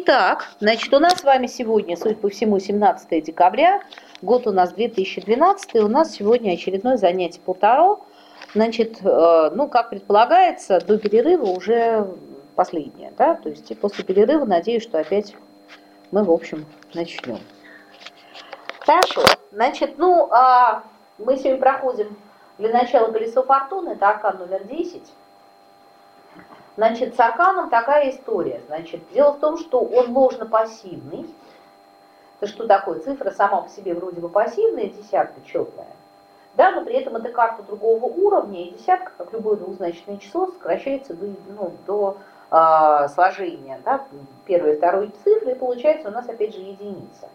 Итак, значит, у нас с вами сегодня, судя по всему, 17 декабря, год у нас 2012, у нас сегодня очередное занятие полтора. Значит, э, ну, как предполагается, до перерыва уже последнее, да, то есть и после перерыва, надеюсь, что опять мы, в общем, начнем. Хорошо, значит, ну, а мы сегодня проходим для начала колесо фортуны, это аркан номер 10. Значит, с арканом такая история. Значит, дело в том, что он ложно-пассивный. Это что такое? Цифра сама по себе вроде бы пассивная, десятка четная. Да, но при этом это карта другого уровня, и десятка, как любое двузначное число, сокращается до, ну, до э, сложения да, первой и второй цифры, и получается у нас опять же единица.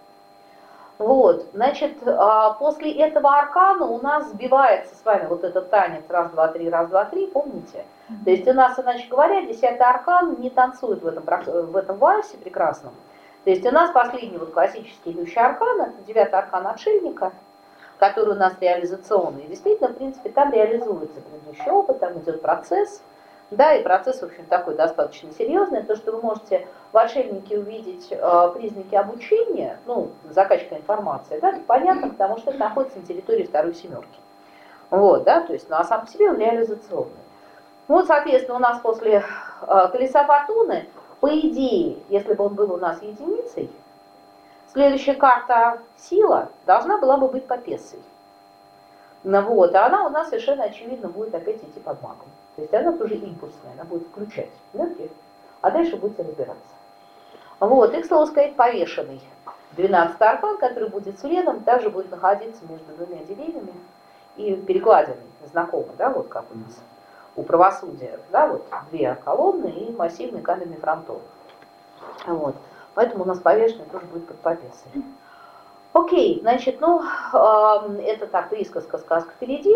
Вот, значит, а, после этого аркана у нас сбивается с вами вот этот танец раз, два, три, раз, два, три, помните? То есть у нас, иначе говоря, десятый аркан не танцует в этом, в этом вальсе прекрасном. То есть у нас последний вот классический идущий аркан, это девятый аркан отшельника, который у нас реализационный. И действительно, в принципе, там реализуется предыдущий опыт, там идет процесс, да, и процесс, в общем, такой достаточно серьезный. То, что вы можете в отшельнике увидеть э, признаки обучения, ну, закачка информации, да, понятно, потому что это находится на территории второй семерки. Вот, да, то есть, ну, а сам по себе он реализационный. Вот, соответственно, у нас после э, колеса фортуны, по идее, если бы он был у нас единицей, следующая карта сила должна была бы быть попесой. Ну, вот, а она у нас совершенно очевидно будет опять идти под магом. То есть она тоже импульсная, она будет включать энергию, а дальше будете разбираться. Вот, и, к слову сказать, повешенный. 12 аркан, который будет следом, также будет находиться между двумя деревьями и перекладиной, знакомо, да, вот как у нас у правосудия, да, вот две колонны и массивный каменный фронтон. Вот. Поэтому у нас повешенный тоже будет под повесой. Окей, значит, ну, э, это так, присказка, сказка впереди.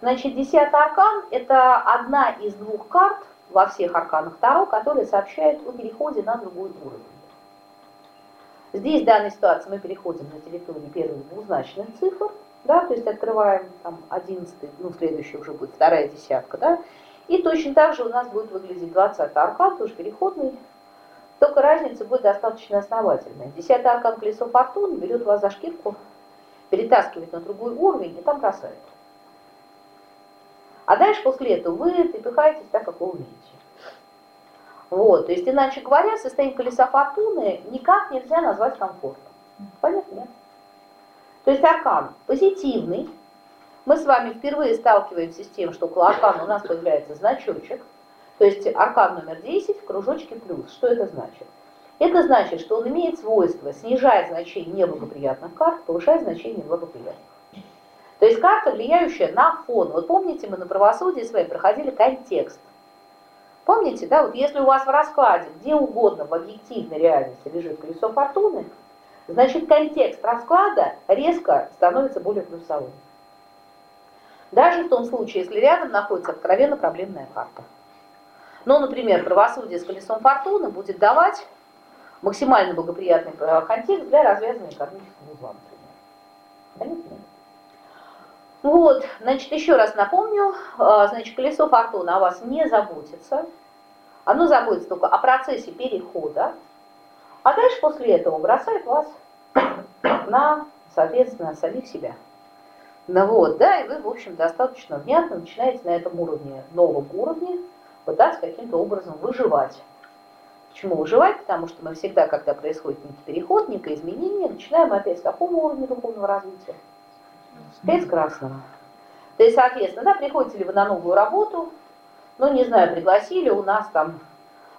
Значит, десятый аркан – это одна из двух карт во всех арканах Таро, которые сообщают о переходе на другой уровень. Здесь в данной ситуации мы переходим на территорию первых двузначных цифр, да, то есть открываем там 11, ну, следующий уже будет вторая десятка, да, и точно так же у нас будет выглядеть 20 аркан, тоже переходный, только разница будет достаточно основательная. Десятый аркан колесо фортуны берет вас за шкирку, перетаскивает на другой уровень и там бросает. А дальше после этого вы припихаетесь так, как вы умеете. Вот, то есть, иначе говоря, состояние колеса фортуны никак нельзя назвать комфортом. Понятно? Нет? То есть аркан позитивный. Мы с вами впервые сталкиваемся с тем, что около аркана у нас появляется значочек. То есть аркан номер 10 в кружочке плюс. Что это значит? Это значит, что он имеет свойство снижать значение неблагоприятных карт, повышать значение благоприятных. То есть карта, влияющая на фон. Вот помните, мы на правосудии с вами проходили контекст. Помните, да, вот если у вас в раскладе где угодно в объективной реальности лежит колесо фортуны, значит контекст расклада резко становится более плюсовым. Даже в том случае, если рядом находится откровенно проблемная карта. Ну, например, правосудие с колесом фортуны будет давать максимально благоприятный контекст для развязывания кармического узла, например. Вот, значит, еще раз напомню, а, значит, колесо фортуны о вас не заботится. Оно заботится только о процессе перехода, а дальше после этого бросает вас на, соответственно, самих себя. Ну вот, да, и вы, в общем, достаточно внятно начинаете на этом уровне, новом уровне, пытаться каким-то образом выживать. Почему выживать? Потому что мы всегда, когда происходит некий переход, некое изменение, начинаем опять с какого уровня духовного развития? Опять красного. То есть, соответственно, да, приходите ли вы на новую работу, ну, не знаю, пригласили у нас там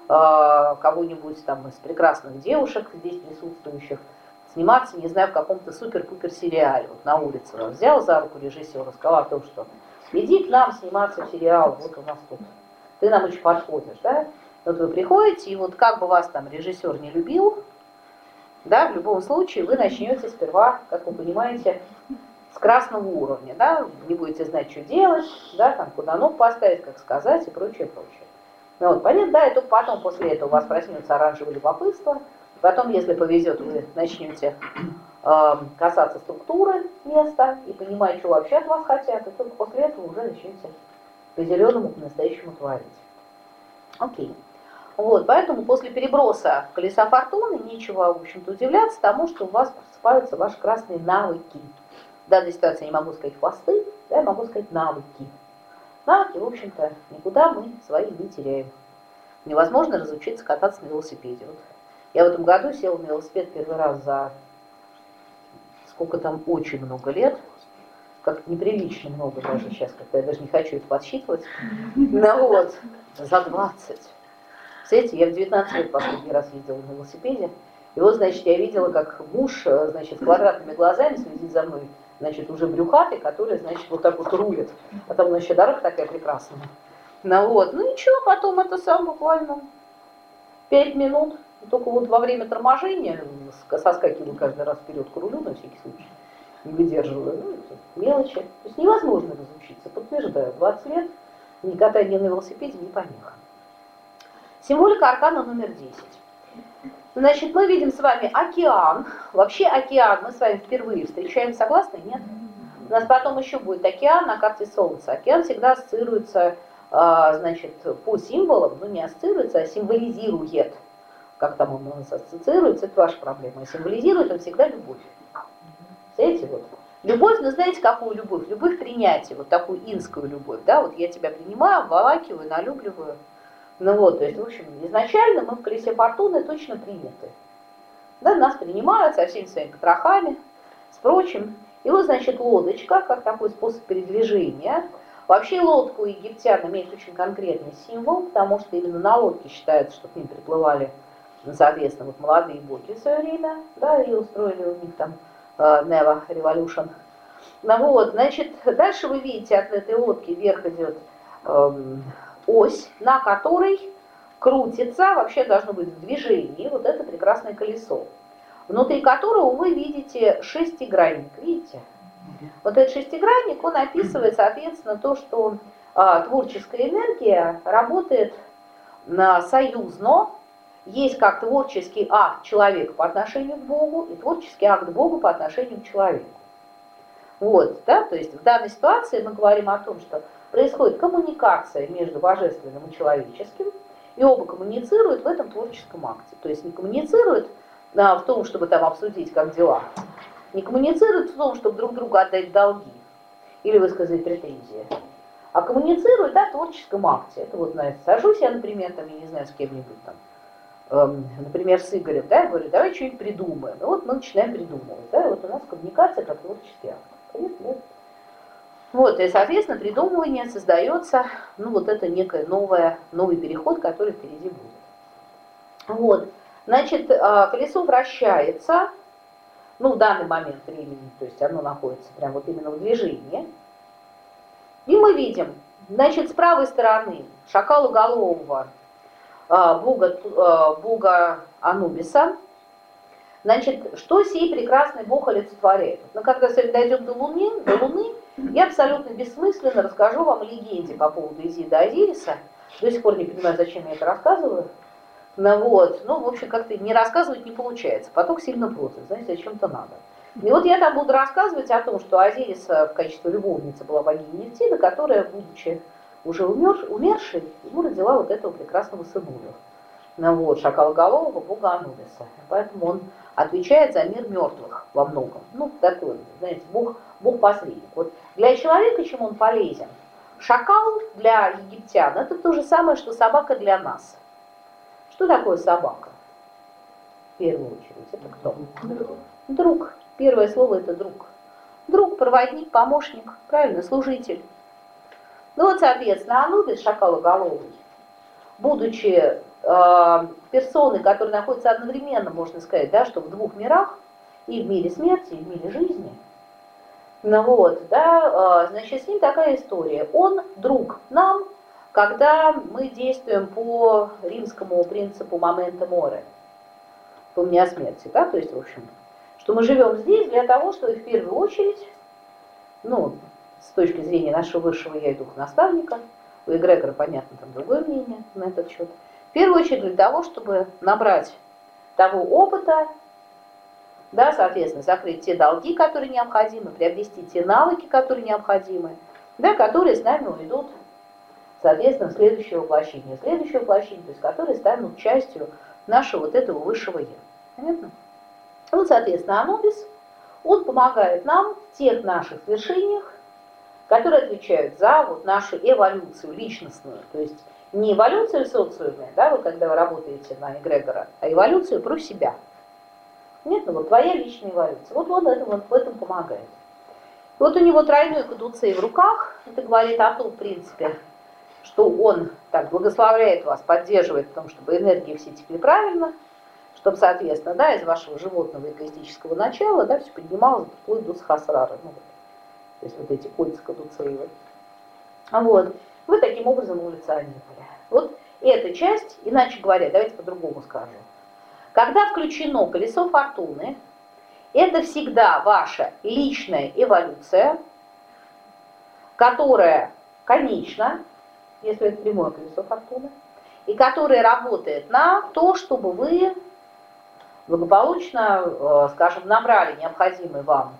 кого-нибудь там из прекрасных девушек здесь присутствующих, сниматься, не знаю, в каком-то супер-пупер сериале. Вот на улице вас взял за руку режиссер, сказал о том, что иди к нам сниматься в сериал, вот у нас тут. Ты нам очень подходишь, да? Вот вы приходите, и вот как бы вас там режиссер не любил, да, в любом случае вы начнете сперва, как вы понимаете, с красного уровня, да, не будете знать, что делать, да, там, куда ног поставить, как сказать и прочее, прочее. Ну, вот, понятно, да, только потом после этого у вас проснется оранжевое любопытство, потом, если повезет, вы начнете э, касаться структуры места и понимать, что вообще от вас хотят, и только после этого уже начнете по-зеленому, по-настоящему творить. Окей. Вот, поэтому после переброса колеса фортуны нечего, в общем-то, удивляться тому, что у вас просыпаются ваши красные навыки. В данной ситуации я не могу сказать хвосты, да, я могу сказать навыки. Навыки, в общем-то, никуда мы свои не теряем. Невозможно разучиться кататься на велосипеде. Вот я в этом году села на велосипед первый раз за сколько там, очень много лет. Как неприлично много даже сейчас, когда я даже не хочу это подсчитывать. Ну вот, за 20. Знаете, я в 19 лет последний раз ездила на велосипеде. И вот, значит, я видела, как муж, э, значит, с квадратными глазами следит за мной, значит, уже брюхатый, который, значит, вот так вот рулит. А там еще дорога такая прекрасная. Ну вот, ну ничего, потом это сам буквально пять минут, только вот во время торможения соскакиваю каждый раз вперед к рулю на всякий случай, не выдерживаю, ну, мелочи. То есть невозможно разучиться, подтверждаю, 20 лет ни катание на велосипеде не помеха. Символика аркана номер 10. Значит, мы видим с вами океан. Вообще океан мы с вами впервые встречаем, согласны? Нет? У нас потом еще будет океан на карте Солнца. Океан всегда ассоциируется, а, значит, по символам, ну не ассоциируется, а символизирует. Как там он у нас ассоциируется, это ваша проблема. символизирует он всегда любовь. Знаете, вот. Любовь, ну знаете, какую любовь? Любовь принятия, вот такую инскую любовь, да, вот я тебя принимаю, обволакиваю, налюбливаю. Ну вот, то есть, в общем, изначально мы в колесе фортуны точно приняты. Да, нас принимают со всеми своими потрохами, с прочим. И вот, значит, лодочка, как такой способ передвижения. Вообще лодку египтян имеет очень конкретный символ, потому что именно на лодке считается, что к ним приплывали, соответственно, вот молодые боги в свое время, да, и устроили у них там э, Never Revolution. Ну вот, значит, дальше вы видите, от этой лодки вверх идет эм, ось, на которой крутится, вообще должно быть в движении, вот это прекрасное колесо, внутри которого вы видите шестигранник, видите? Вот этот шестигранник, он описывает, соответственно, то, что а, творческая энергия работает на союзно, есть как творческий акт человека по отношению к Богу и творческий акт Бога по отношению к человеку. Вот, да, то есть в данной ситуации мы говорим о том, что происходит коммуникация между божественным и человеческим, и оба коммуницируют в этом творческом акте. То есть не коммуницируют а, в том, чтобы там обсудить, как дела, не коммуницируют в том, чтобы друг другу отдать долги или высказать претензии, а коммуницируют да, в творческом акте. Это вот, знаете, сажусь я, например, там, я не знаю, с кем-нибудь там, эм, например, с Игорем, да, я говорю, давай что-нибудь придумаем. И вот мы начинаем придумывать, да, и вот у нас коммуникация как творческий акт. Да? Вот, и, соответственно, придумывание создается, ну, вот это некое новое, новый переход, который впереди будет. Вот, значит, а, колесо вращается, ну, в данный момент времени, то есть оно находится прямо вот именно в движении. И мы видим, значит, с правой стороны шакалоголового а, бога, а, бога Анубиса, Значит, что сей прекрасный Бог олицетворяет? Но когда сегодня дойдем до Луны, до Луны, я абсолютно бессмысленно расскажу вам легенде по поводу Изида Азириса. До сих пор не понимаю, зачем я это рассказываю. Ну вот, ну, в общем, как-то не рассказывать не получается. Поток сильно просит, знаете, зачем-то надо. И вот я там буду рассказывать о том, что Азирис в качестве любовницы была богиня Нефтида, которая, будучи уже умер, умершей, ему родила вот этого прекрасного сынуля. Ну вот, шакалголового бога Анубиса. Поэтому он отвечает за мир мертвых во многом. Ну, такой, знаете, бог, бог посредник. Вот для человека чем он полезен? Шакал для египтян это то же самое, что собака для нас. Что такое собака? В первую очередь, это кто? Друг. Первое слово это друг. Друг, проводник, помощник, правильно, служитель. Ну вот, соответственно, Анубис, шакалоголовый, будучи персоны, которые находятся одновременно, можно сказать, да, что в двух мирах, и в мире смерти, и в мире жизни. Ну вот, да, э, значит, с ним такая история. Он друг нам, когда мы действуем по римскому принципу момента море, помни о смерти, да, то есть, в общем, что мы живем здесь для того, чтобы в первую очередь, ну, с точки зрения нашего высшего я и духа наставника, у эгрегора, понятно, там другое мнение на этот счет, в первую очередь для того, чтобы набрать того опыта, да, соответственно, закрыть те долги, которые необходимы, приобрести те навыки, которые необходимы, да, которые с нами уведут соответственно, следующее воплощение. Следующее воплощение, то есть которые станут частью нашего вот этого высшего Я. Понятно? Вот, соответственно, Анубис, он помогает нам в тех наших свершениях, которые отвечают за вот нашу эволюцию личностную, то есть не эволюцию социума, да, вы когда вы работаете на эгрегора, а эволюцию про себя. Нет, ну вот твоя личная эволюция. Вот он это, вот в этом помогает. И вот у него тройной кадуцей в руках, это говорит о том, в принципе, что он так благословляет вас, поддерживает в том, чтобы энергии все текли правильно, чтобы, соответственно, да, из вашего животного эгоистического начала, да, все поднималось вплоть до схасрара, ну, вот, то есть вот эти кольца кадуцеевы. Вот, вы таким образом эволюционировали. Вот эта часть, иначе говоря, давайте по-другому скажу. Когда включено колесо фортуны, это всегда ваша личная эволюция, которая конечна, если это прямое колесо фортуны, и которая работает на то, чтобы вы благополучно, э, скажем, набрали необходимый вам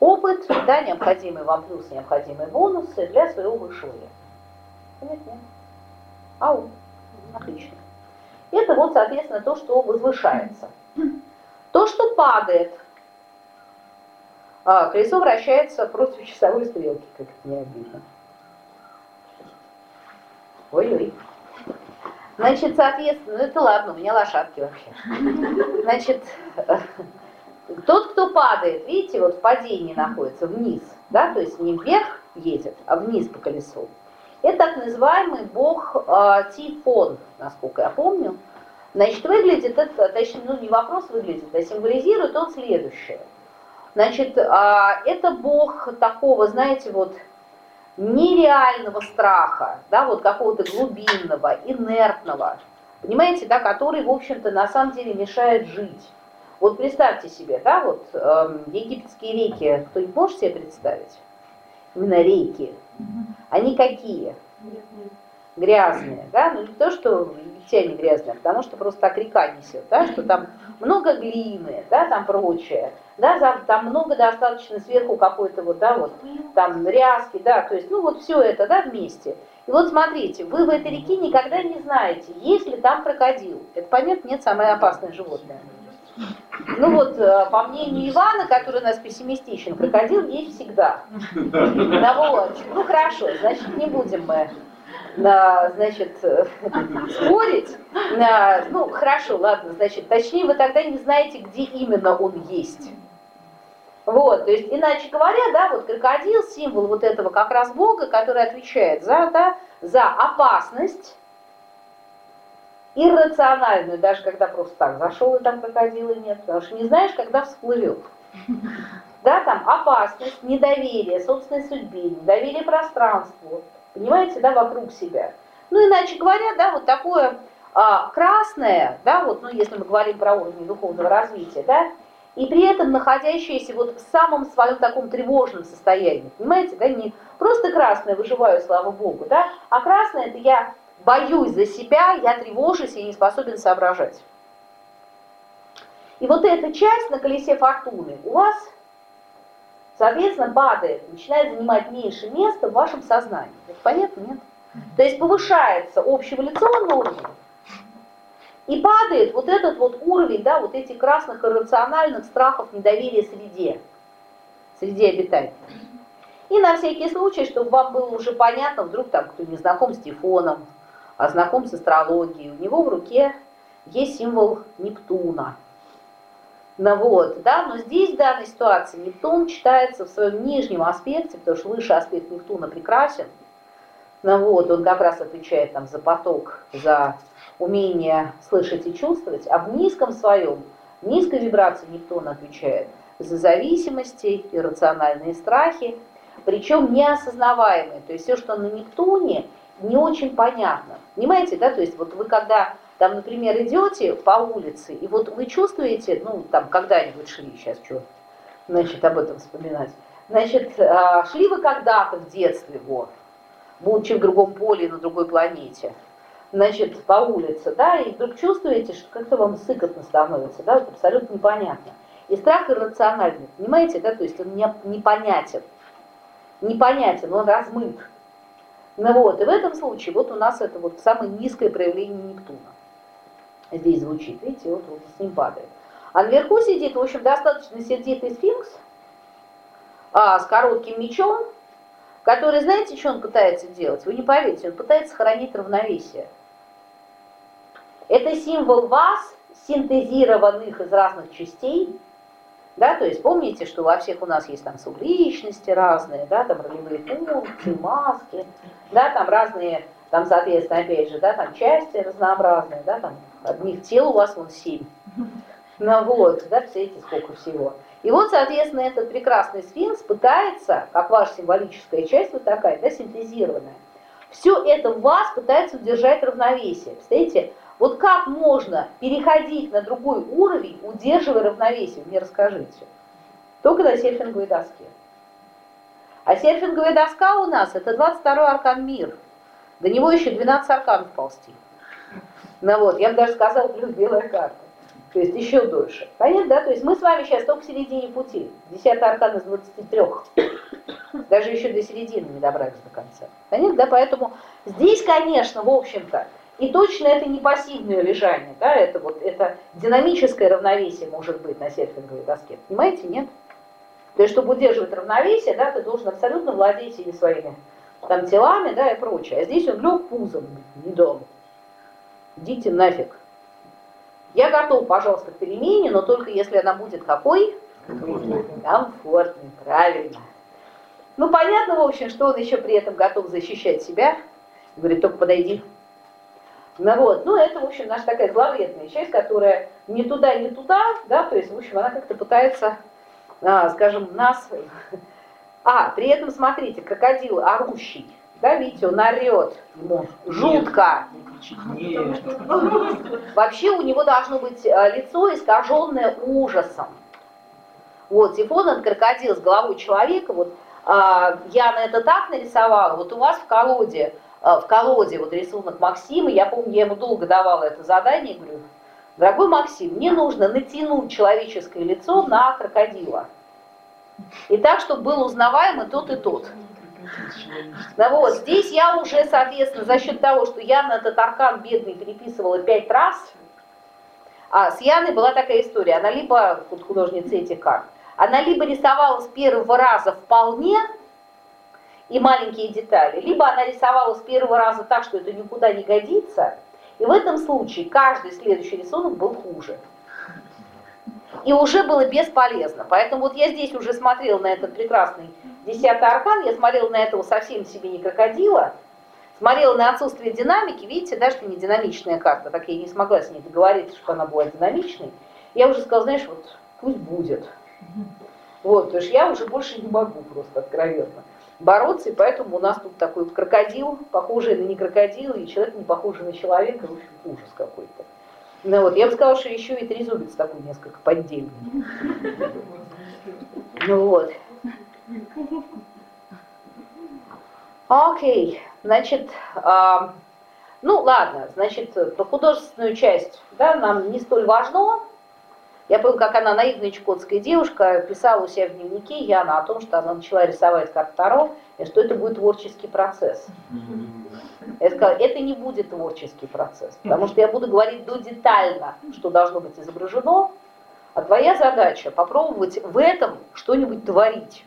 опыт, да, необходимый вам плюс, необходимые бонусы для своего высшего. Понятно? Ау, отлично. Это вот, соответственно, то, что возвышается. То, что падает. А, колесо вращается против часовой стрелки, как это не обидно. Ой-ой. Значит, соответственно, ну это ладно, у меня лошадки вообще. Значит, тот, кто падает, видите, вот в падении находится, вниз, да, то есть не вверх едет, а вниз по колесу. Это так называемый бог э, Тифон, насколько я помню. Значит, выглядит это, точнее, ну не вопрос выглядит, а символизирует он следующее. Значит, э, это бог такого, знаете, вот нереального страха, да, вот какого-то глубинного, инертного, понимаете, да, который, в общем-то, на самом деле мешает жить. Вот представьте себе, да, вот э, египетские реки, кто-нибудь может себе представить? Именно реки. Они какие? Грязные, да, ну не то, что египтяне грязные, а потому что просто так река несет, да, что там много глины, да, там прочее, да, там много достаточно сверху какой-то вот, да, вот, там ряски, да, то есть, ну вот все это, да, вместе. И вот смотрите, вы в этой реке никогда не знаете, есть ли там крокодил. Это понятно, нет, самое опасное животное. Ну вот, э, по мнению Ивана, который у нас пессимистичен, крокодил есть всегда. Ну вот, ну хорошо, значит, не будем мы на, значит, спорить. На, ну, хорошо, ладно, значит, точнее, вы тогда не знаете, где именно он есть. Вот, то есть, иначе говоря, да, вот крокодил, символ вот этого как раз Бога, который отвечает за, да, за опасность, иррациональную, даже когда просто так зашел и там крокодила нет, потому что не знаешь, когда всплывет. Да, там опасность, недоверие собственной судьбе, недоверие пространству, понимаете, да, вокруг себя. Ну, иначе говоря, да, вот такое а, красное, да, вот, ну, если мы говорим про уровень духовного развития, да, и при этом находящееся вот в самом своем таком тревожном состоянии, понимаете, да, не просто красное выживаю, слава Богу, да, а красное это я боюсь за себя, я тревожусь и не способен соображать. И вот эта часть на колесе фортуны у вас, соответственно, падает, начинает занимать меньше места в вашем сознании. Это понятно, нет? То есть повышается общий эволюционный уровень, и падает вот этот вот уровень, да, вот этих красных иррациональных страхов, недоверия среде, среде обитания. И на всякий случай, чтобы вам было уже понятно, вдруг там кто не знаком с Тифоном, знаком с астрологией, у него в руке есть символ Нептуна. Ну вот, да, но здесь в данной ситуации Нептун читается в своем нижнем аспекте, потому что высший аспект Нептуна прекрасен. Ну вот, он как раз отвечает там за поток, за умение слышать и чувствовать, а в низком своем, низкой вибрации Нептун отвечает за зависимости, иррациональные страхи, причем неосознаваемые. То есть все, что на Нептуне, не очень понятно. Понимаете, да, то есть вот вы когда там, например, идете по улице, и вот вы чувствуете, ну, там, когда-нибудь шли, сейчас что, значит, об этом вспоминать, значит, а, шли вы когда-то в детстве, вот, будучи в другом поле, на другой планете, значит, по улице, да, и вдруг чувствуете, что как-то вам сыкотно становится, да, вот абсолютно непонятно. И страх иррациональный, понимаете, да, то есть он не, непонятен, непонятен, он размыт. Ну вот, и в этом случае вот у нас это вот самое низкое проявление Нептуна. Здесь звучит, видите, вот, вот с ним падает. А наверху сидит, в общем, достаточно сердитый сфинкс а, с коротким мечом, который, знаете, что он пытается делать? Вы не поверите, он пытается хранить равновесие. Это символ вас, синтезированных из разных частей, да, то есть помните, что во всех у нас есть там субличности разные, да, там ролевые функции, маски, да, там разные, там, соответственно, опять же, да, там части разнообразные, да, там одних тел у вас вон семь. Ну вот, да, все эти сколько всего. И вот, соответственно, этот прекрасный сфинкс пытается, как ваша символическая часть, вот такая, да, синтезированная, все это в вас пытается удержать равновесие. Представляете, вот как можно переходить на другой уровень, удерживая равновесие, мне расскажите. Только на серфинговой доске. А серфинговая доска у нас это 22 аркан мир. До него еще 12 арканов ползти. Ну вот, я бы даже сказала, плюс белая карта. То есть еще дольше. Понятно, да? То есть мы с вами сейчас только в середине пути. Десятый аркан из 23. Даже еще до середины не добрались до конца. Понятно, да? Поэтому здесь, конечно, в общем-то, и точно это не пассивное лежание, да, это вот это динамическое равновесие может быть на серфинговой доске. Понимаете, нет? То есть, чтобы удерживать равновесие, да, ты должен абсолютно владеть ими своими там телами, да, и прочее. А здесь он лег пузом, не дом. Идите нафиг. Я готов, пожалуйста, к перемене, но только если она будет какой? Комфортной. Комфортной, правильно. Ну, понятно, в общем, что он еще при этом готов защищать себя. Говорит, только подойди. Ну вот, ну это, в общем, наша такая зловредная часть, которая не туда, не туда, да, то есть, в общем, она как-то пытается, а, скажем, нас... А, при этом, смотрите, крокодил орущий, да, видите, он орет ему жутко. Вообще у него должно быть а, лицо искаженное ужасом. Вот, Тифон это крокодил с головой человека, вот а, я на это так нарисовала, вот у вас в колоде, в колоде вот рисунок Максима, я помню, я ему долго давала это задание, говорю, дорогой Максим, мне нужно натянуть человеческое лицо на крокодила. И так, чтобы был узнаваемый тот и тот. Да вот, здесь я уже, соответственно, за счет того, что я на этот аркан бедный переписывала пять раз, а с Яной была такая история, она либо, вот художница этих карт, она либо рисовала с первого раза вполне, и маленькие детали, либо она рисовала с первого раза так, что это никуда не годится, и в этом случае каждый следующий рисунок был хуже. И уже было бесполезно. Поэтому вот я здесь уже смотрела на этот прекрасный десятый аркан, я смотрела на этого совсем себе не крокодила, смотрела на отсутствие динамики, видите, да, что не динамичная карта, так я не смогла с ней договориться, что она была динамичной. Я уже сказала, знаешь, вот пусть будет. Вот, потому что я уже больше не могу просто откровенно бороться, и поэтому у нас тут такой крокодил, похожий на не крокодил, и человек не похожий на человека, в общем, ужас какой-то. Ну вот, я бы сказала, что еще и трезубец такой несколько поддельный. Ну вот. Окей, значит, а, ну ладно, значит, про художественную часть, да, нам не столь важно, я помню, как она, наивная чукотская девушка, писала у себя в дневнике Яна о том, что она начала рисовать как Таро, и что это будет творческий процесс. Я сказала, это не будет творческий процесс, потому что я буду говорить до детально, что должно быть изображено, а твоя задача попробовать в этом что-нибудь творить.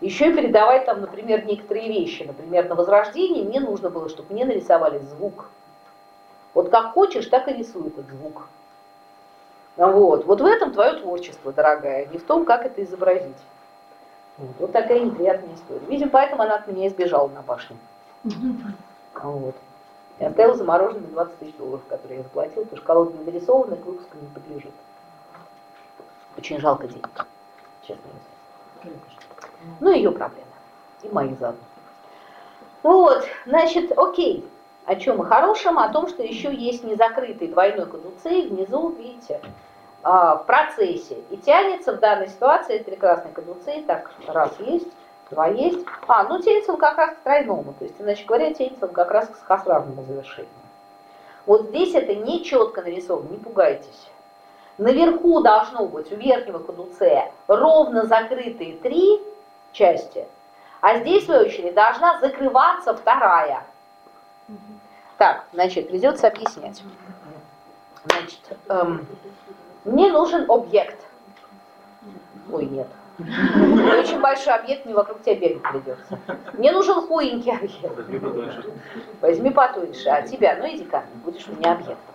Еще и передавать там, например, некоторые вещи. Например, на возрождении мне нужно было, чтобы мне нарисовали звук. Вот как хочешь, так и рисуй этот звук. Вот. вот в этом твое творчество, дорогая, не в том, как это изобразить. Вот, вот такая неприятная история. Видимо, поэтому она от меня избежала на башню. Вот. И оставила замороженными 20 тысяч долларов, которые я заплатила, потому что колода не нарисована, к выпуску не подлежит. Очень жалко денег, честно говоря. Ну, ее проблема. И мои заодно. Вот, значит, окей. О чем и хорошем? О том, что еще есть незакрытый двойной кадуцей внизу, видите, а, в процессе. И тянется в данной ситуации прекрасный кадуцей, так, раз есть, два есть. А, ну тянется он как раз к тройному, то есть, иначе говоря, тянется он как раз к схосравному завершению. Вот здесь это не четко нарисовано, не пугайтесь. Наверху должно быть у верхнего кадуцея ровно закрытые три части, А здесь, в свою очередь, должна закрываться вторая. Так, значит, придется объяснять. Значит, эм, мне нужен объект. Ой, нет. Очень большой объект, мне вокруг тебя бегать придется. Мне нужен хуенький объект. Возьми потоньше. А тебя, ну иди ко мне, будешь у меня объектом.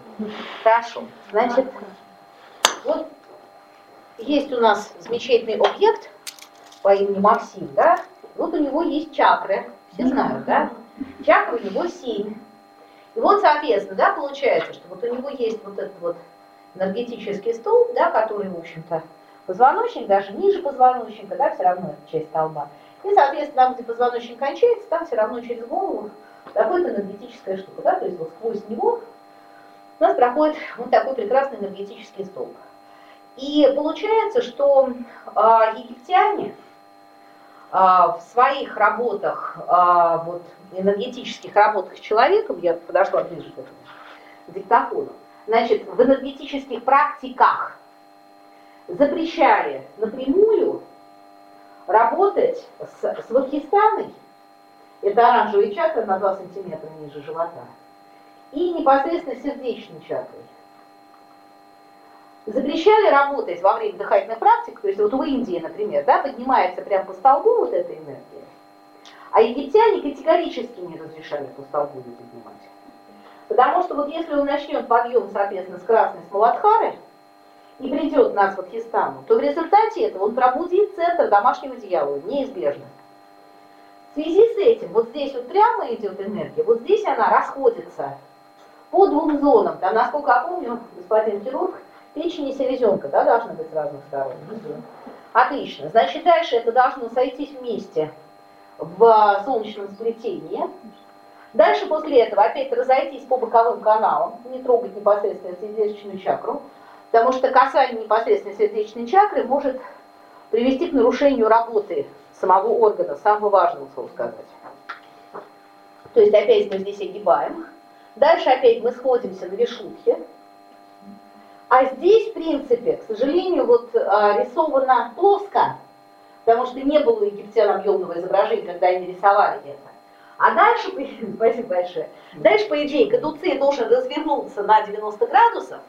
Хорошо. Значит, вот есть у нас замечательный объект по имени Максим, да? Вот у него есть чакры, все знают, да? Чакры у него семь. И вот, соответственно, да, получается, что вот у него есть вот этот вот энергетический столб, да, который, в общем-то, позвоночник, даже ниже позвоночника, да, все равно это часть столба. И, соответственно, там, где позвоночник кончается, там все равно через голову какая-то энергетическая штука, да, то есть вот сквозь него у нас проходит вот такой прекрасный энергетический столб. И получается, что э, египтяне в своих работах, э, вот, энергетических работах с человеком, я подошла ближе к этому диктофону, значит, в энергетических практиках запрещали напрямую работать с, с вахистаной, это оранжевая чакра на 2 сантиметра ниже живота, и непосредственно сердечной чакрой. Запрещали работать во время дыхательных практик, то есть вот в Индии, например, да, поднимается прямо по столбу вот эта энергия, а египтяне категорически не разрешали по столбу ее поднимать. Потому что вот если он начнет подъем, соответственно, с красной с Маладхары, и придет нас в Акхистану, то в результате этого он пробудит центр домашнего дьявола, неизбежно. В связи с этим, вот здесь вот прямо идет энергия, вот здесь она расходится по двум зонам. Там, насколько я помню, господин хирург, печень и селезенка, да, должны быть с разных сторон. Отлично. Значит, дальше это должно сойтись вместе в солнечном сплетении. Дальше после этого опять разойтись по боковым каналам, не трогать непосредственно сердечную чакру, потому что касание непосредственно сердечной чакры может привести к нарушению работы самого органа, самого важного, слово сказать. То есть опять мы здесь огибаем. Дальше опять мы сходимся на вишухе. А здесь, в принципе, к сожалению, вот а, рисовано плоско, потому что не было у египтян объемного изображения, когда они рисовали это. А дальше, спасибо большое, дальше, по идее, кадуцей должен развернуться на 90 градусов,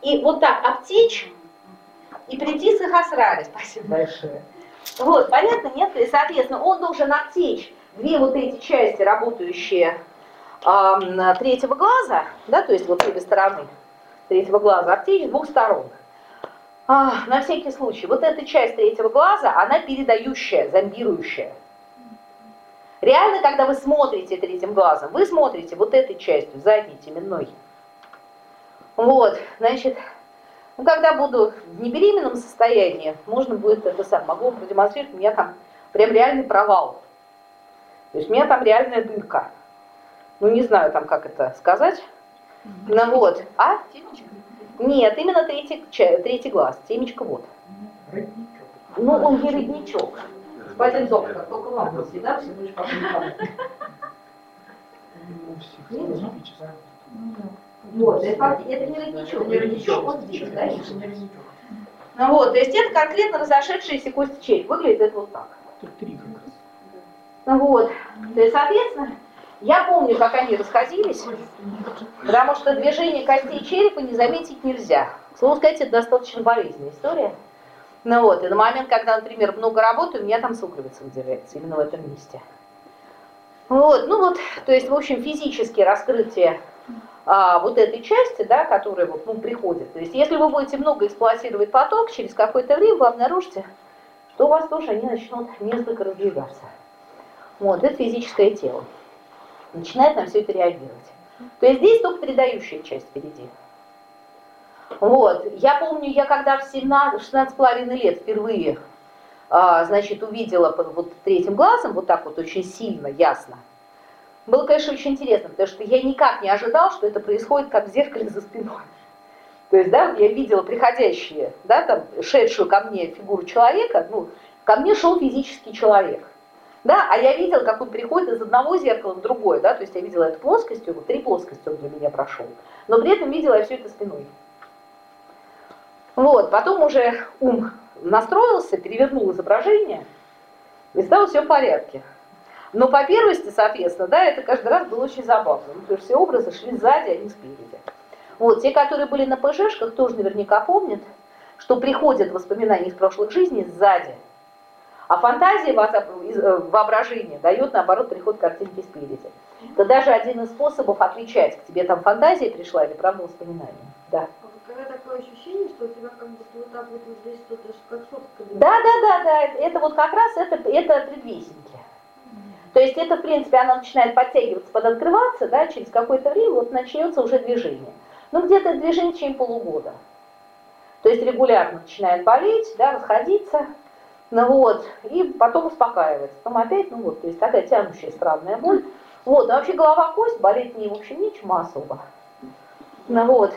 и вот так обтечь и прийти с Ахасрали. Спасибо большое. Вот, понятно, нет? И, соответственно, он должен обтечь две вот эти части, работающие э, третьего глаза, да, то есть вот обе стороны третьего глаза, обтечь с двух сторон. А, на всякий случай, вот эта часть третьего глаза, она передающая, зомбирующая. Реально, когда вы смотрите третьим глазом, вы смотрите вот этой частью, задней, теменной. Вот, значит, ну, когда буду в небеременном состоянии, можно будет это сам, могу продемонстрировать, у меня там прям реальный провал. То есть у меня там реальная дырка. Ну, не знаю там, как это сказать. Ну вот, а? Нет, именно третий, третий глаз, темечко вот. Ну, он не родничок. Господин доктор, только вам после, да, всего лишь по вот, это, это не родничок, не родничок, вот здесь, да? Ну вот, то есть это конкретно разошедшиеся кости черепа. Выглядит это вот так. Ну вот, то есть, соответственно, я помню, как они расходились, потому что движение костей черепа не заметить нельзя. Слово сказать, это достаточно болезненная история. Ну вот, и на момент, когда, например, много работаю, у меня там сукровица выделяется именно в этом месте. Вот, ну вот, то есть, в общем, физические раскрытия а, вот этой части, да, которая вот, ну, приходит. То есть если вы будете много эксплуатировать поток, через какое-то время вы обнаружите, что у вас тоже они начнут несколько раздвигаться. Вот, это физическое тело. Начинает на все это реагировать. То есть здесь только передающая часть впереди. Вот, я помню, я когда в 16,5 лет впервые, а, значит, увидела под вот третьим глазом, вот так вот очень сильно, ясно, было, конечно, очень интересно, потому что я никак не ожидал, что это происходит как в зеркале за спиной. То есть, да, я видела приходящие, да, там, шедшую ко мне фигуру человека, ну, ко мне шел физический человек. Да, а я видела, как он приходит из одного зеркала в другое, да, то есть я видела эту плоскостью, вот три плоскости он для меня прошел, но при этом видела я все это спиной. Вот, потом уже ум настроился, перевернул изображение, И стало все в порядке. Но по первости, соответственно, да, это каждый раз было очень забавно. Ну, потому что все образы шли сзади, а не спереди. Вот, те, которые были на ПЖшках, тоже наверняка помнят, что приходят воспоминания из прошлых жизней сзади. А фантазия, э, воображение дает, наоборот, приход картинки спереди. Это даже один из способов отличать, к тебе там фантазия пришла или правда воспоминание. Да. А когда такое ощущение, что у тебя как будто вот так вот, вот здесь что-то как шерстка. Да, да, да, да. Это вот как раз это, это предвестники. То есть это, в принципе, она начинает подтягиваться, подоткрываться, да, через какое-то время вот начнется уже движение. Ну, где-то движение течение полугода. То есть регулярно начинает болеть, да, расходиться, ну вот, и потом успокаивается. Потом опять, ну вот, то есть такая тянущая странная боль. Вот, а вообще голова кость, болеть не, в общем, нечем особо. Ну вот.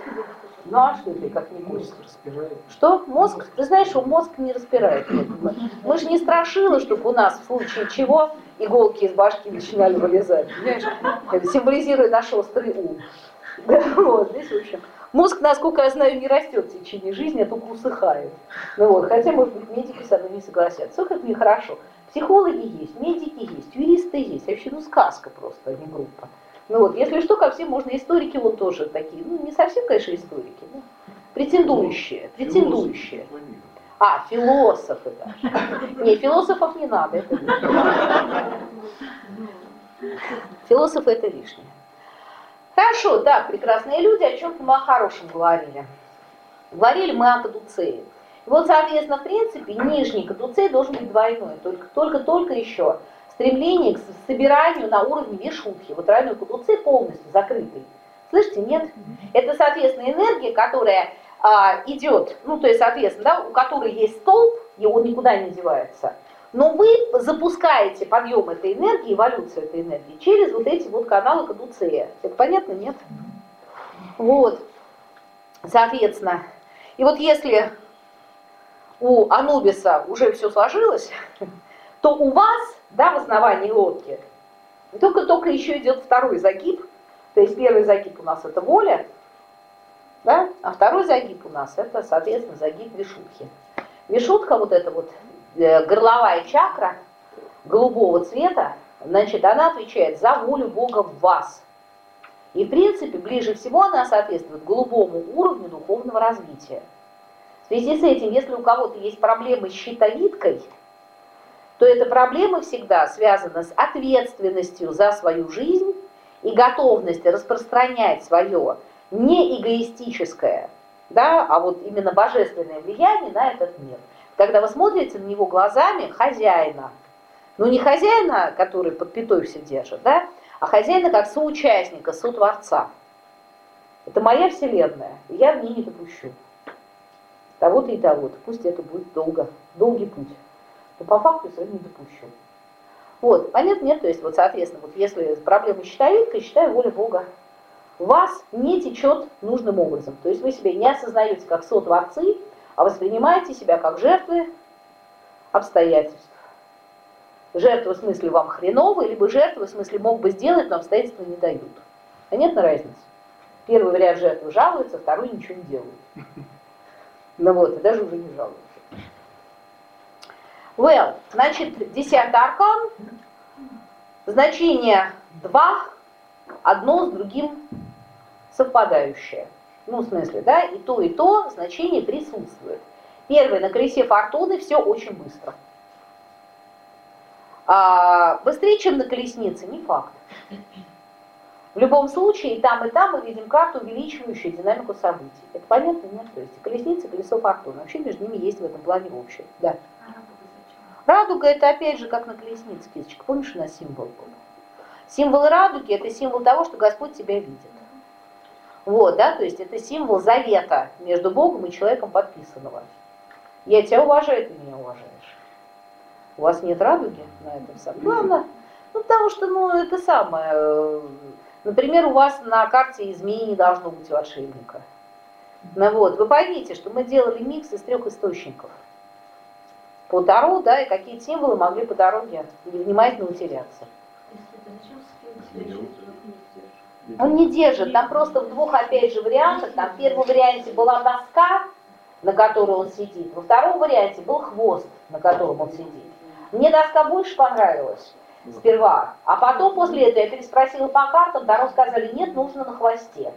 Ну а что это, как не кость? распирает. Что? Мозг? Ты знаешь, что мозг не распирает. Мы же не страшило, чтобы у нас в случае чего иголки из башки начинали вылезать. Понимаешь? Это символизирует наш острый ум. Да, вот, здесь, в общем, мозг, насколько я знаю, не растет в течение жизни, а только усыхает. Ну вот, хотя, может быть, медики со мной не согласятся. Все как нехорошо. Психологи есть, медики есть, юристы есть. Вообще, ну, сказка просто, а не группа. Ну вот, если что, ко всем можно, историки вот тоже такие, ну, не совсем, конечно, историки, ну, претендующие, претендующие. А, философы даже. Не, философов не надо, это лишнее. Философы это лишнее. Хорошо, да, прекрасные люди, о чем мы о хорошем говорили. Говорили мы о кадуцее. И вот, соответственно, в принципе, нижний кадуцей должен быть двойной, только-только еще стремление к собиранию на уровне вишутхи. Вот тройной кадуцей полностью закрытый. Слышите, нет? Это, соответственно, энергия, которая а, идет, ну, то есть, соответственно, да, у которой есть столб, и он никуда не девается – но вы запускаете подъем этой энергии, эволюцию этой энергии через вот эти вот каналы кадуцея. Это понятно, нет? Вот. Соответственно, и вот если у Анубиса уже все сложилось, то у вас, да, в основании лодки, только-только еще идет второй загиб, то есть первый загиб у нас это воля, да, а второй загиб у нас это, соответственно, загиб Вишутхи. Вишутха вот это вот горловая чакра голубого цвета, значит, она отвечает за волю Бога в вас. И, в принципе, ближе всего она соответствует голубому уровню духовного развития. В связи с этим, если у кого-то есть проблемы с щитовидкой, то эта проблема всегда связана с ответственностью за свою жизнь и готовностью распространять свое не эгоистическое, да, а вот именно божественное влияние на этот мир – когда вы смотрите на него глазами хозяина. Ну не хозяина, который под пятой все держит, да, а хозяина как соучастника, сотворца. Это моя вселенная, и я в ней не допущу. Того-то и того-то. Пусть это будет долго, долгий путь. Но по факту равно не допущу. Вот, понятно, нет? То есть, вот, соответственно, вот если проблема щитовидкой, считаю воля Бога. Вас не течет нужным образом. То есть вы себя не осознаете как сотворцы, а воспринимаете себя как жертвы обстоятельств. Жертвы в смысле вам хреновые, либо жертвы в смысле мог бы сделать, но обстоятельства не дают. Понятна разница? Первый вариант жертвы жалуется, второй ничего не делает. Ну вот, и даже уже не жалуется. Well, значит, десятый аркан, значение два, одно с другим совпадающее. Ну, в смысле, да, и то, и то значение присутствует. Первое, на колесе фортуны все очень быстро. А, быстрее, чем на колеснице, не факт. В любом случае, и там, и там мы видим карту, увеличивающую динамику событий. Это понятно? Нет? То есть колесница, колесо фортуны. Вообще между ними есть в этом плане общее. Да. Радуга это опять же как на колеснице, кисточка. Помнишь, у нас символ был? Символ радуги это символ того, что Господь тебя видит. Вот, да, то есть это символ завета между Богом и человеком подписанного. Я тебя уважаю, ты меня уважаешь. У вас нет радуги на этом самом. Главное, ну потому что, ну, это самое, э, например, у вас на карте изменений должно быть у отшельника. Ну вот, вы поймите, что мы делали микс из трех источников. По Таро, да, и какие символы могли по дороге невнимательно утеряться. Он не держит, там просто в двух, опять же, вариантах. Там в первом варианте была доска, на которой он сидит. Во втором варианте был хвост, на котором он сидит. Мне доска больше понравилась сперва, а потом после этого я переспросила по картам, Таро сказали, нет, нужно на хвосте.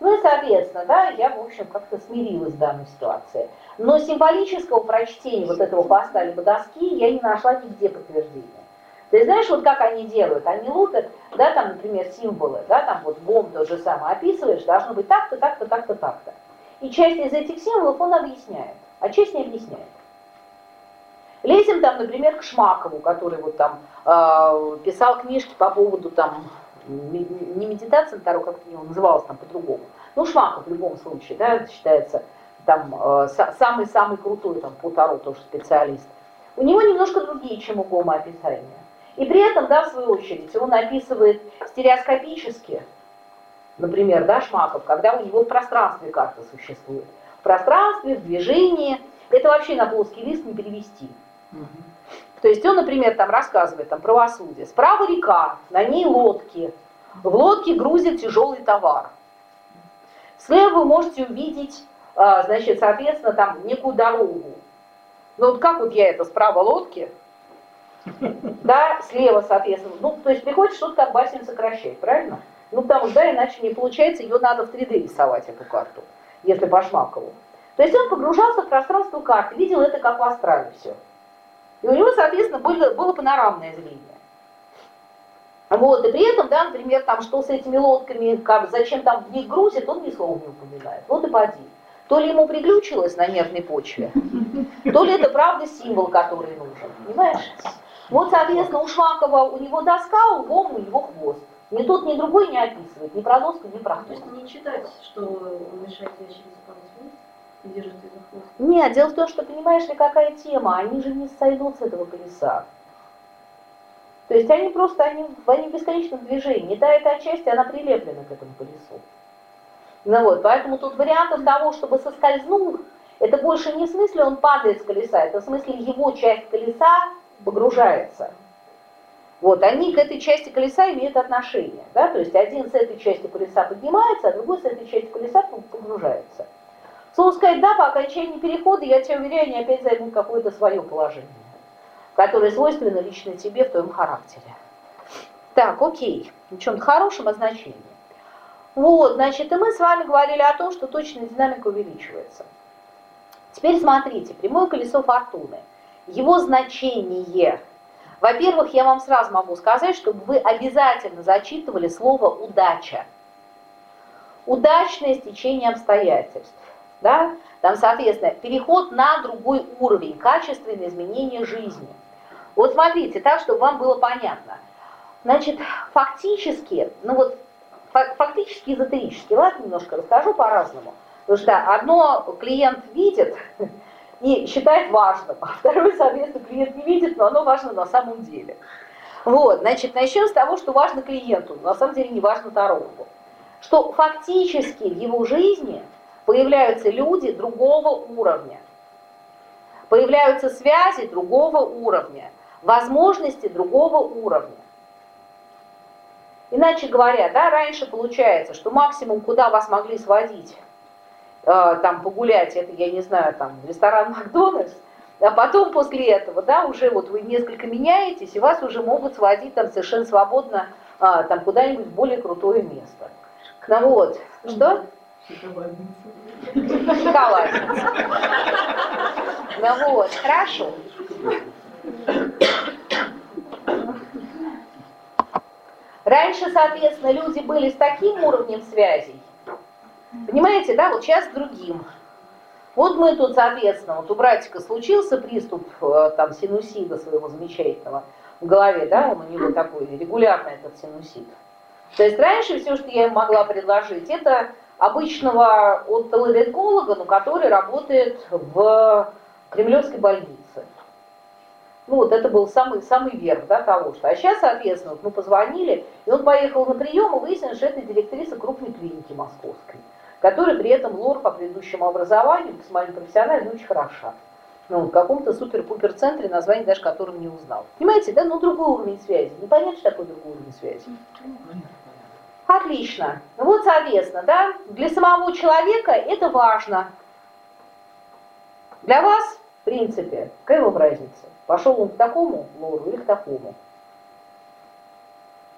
Ну и, соответственно, да, я, в общем, как-то смирилась в данной ситуации. Но символического прочтения вот этого хвоста либо доски я не нашла нигде подтверждения. Ты знаешь, вот как они делают? Они лупят, да, там, например, символы, да, там вот гом тот же самый описываешь, должно быть так-то, так-то, так-то, так-то. И часть из этих символов он объясняет, а часть не объясняет. Лезем там, например, к Шмакову, который вот там э, писал книжки по поводу там не медитация на Таро, как это него называлось там по-другому. Ну, Шмаков в любом случае, да, считается там э, самый-самый крутой там по Таро тоже специалист. У него немножко другие, чем у Гома описания. И при этом, да, в свою очередь, он описывает стереоскопически, например, да, Шмаков, когда у него в пространстве карта существует. В пространстве, в движении. Это вообще на плоский лист не перевести. То есть он, например, там рассказывает там, правосудие. Справа река, на ней лодки. В лодке грузит тяжелый товар. Слева вы можете увидеть, а, значит, соответственно, там некую дорогу. Ну вот как вот я это, справа лодки, да, слева, соответственно. Ну, то есть приходится что-то как басень сокращать, правильно? Ну, потому что, да, иначе не получается, ее надо в 3D рисовать, эту карту, если по Шмакову. То есть он погружался в пространство карты, видел это как в астрале все. И у него, соответственно, было, было панорамное зрение. Вот, и при этом, да, например, там, что с этими лодками, как, зачем там в них грузит, он ни слова не упоминает. Вот и поди. То ли ему приглючилось на нервной почве, то ли это правда символ, который нужен. Понимаешь? Вот, соответственно, у Швакова у него доска, у Гома у него хвост. Ни тот, ни другой не описывает, ни про доску, ни про хвост. То есть не читать, что он мешает тебе через пару хвост. Нет, дело в том, что понимаешь ли, какая тема, они же не сойдут с этого колеса. То есть они просто, они, они в бесконечном движении. Да, эта отчасти, она прилеплена к этому колесу. Ну вот, поэтому тут вариантов того, чтобы соскользнул, это больше не в смысле он падает с колеса, это в смысле его часть колеса погружается. Вот, они к этой части колеса имеют отношение, да, то есть один с этой части колеса поднимается, а другой с этой части колеса погружается. Слово сказать, да, по окончании перехода, я тебя уверяю, они опять займут какое-то свое положение, которое свойственно лично тебе в твоем характере. Так, окей, в чем-то хорошем означении. Вот, значит, и мы с вами говорили о том, что точная динамика увеличивается. Теперь смотрите, прямое колесо фортуны. Его значение. Во-первых, я вам сразу могу сказать, чтобы вы обязательно зачитывали слово «удача». Удачное стечение обстоятельств да, там, соответственно, переход на другой уровень, качественное изменение жизни. Вот смотрите, так, чтобы вам было понятно. Значит, фактически, ну вот, фактически эзотерически, ладно, немножко расскажу по-разному. Потому что одно клиент видит и считает важным, а второе, соответственно, клиент не видит, но оно важно на самом деле. Вот, значит, начнем с того, что важно клиенту, но на самом деле не важно тарологу. Что фактически в его жизни – появляются люди другого уровня, появляются связи другого уровня, возможности другого уровня. Иначе говоря, да, раньше получается, что максимум, куда вас могли сводить, там погулять, это, я не знаю, там, ресторан Макдональдс, а потом после этого, да, уже вот вы несколько меняетесь, и вас уже могут сводить там совершенно свободно э, там куда-нибудь в более крутое место. Ну вот, что? Шоколадница. Ну вот, хорошо. Раньше, соответственно, люди были с таким уровнем связей, понимаете, да, вот сейчас другим. Вот мы тут, соответственно, вот у братика случился приступ э, там синусида своего замечательного в голове, да, он у него такой регулярный этот синусид. То есть раньше все, что я ему могла предложить, это обычного отоларинголога, но который работает в Кремлевской больнице. Ну вот это был самый, самый верх да, того, что. А сейчас, соответственно, вот мы позвонили, и он поехал на прием, и выяснилось, что это директриса крупной клиники московской, которая при этом лор по предыдущему образованию, максимально профессионально, очень хороша. Ну, в каком-то супер-пупер центре, название даже которым не узнал. Понимаете, да? Ну, другой уровень связи. Непонятно, что такое другой уровень связи. Отлично. Ну вот, соответственно, да, для самого человека это важно. Для вас, в принципе, какая вам разница? Пошел он к такому лору или к такому.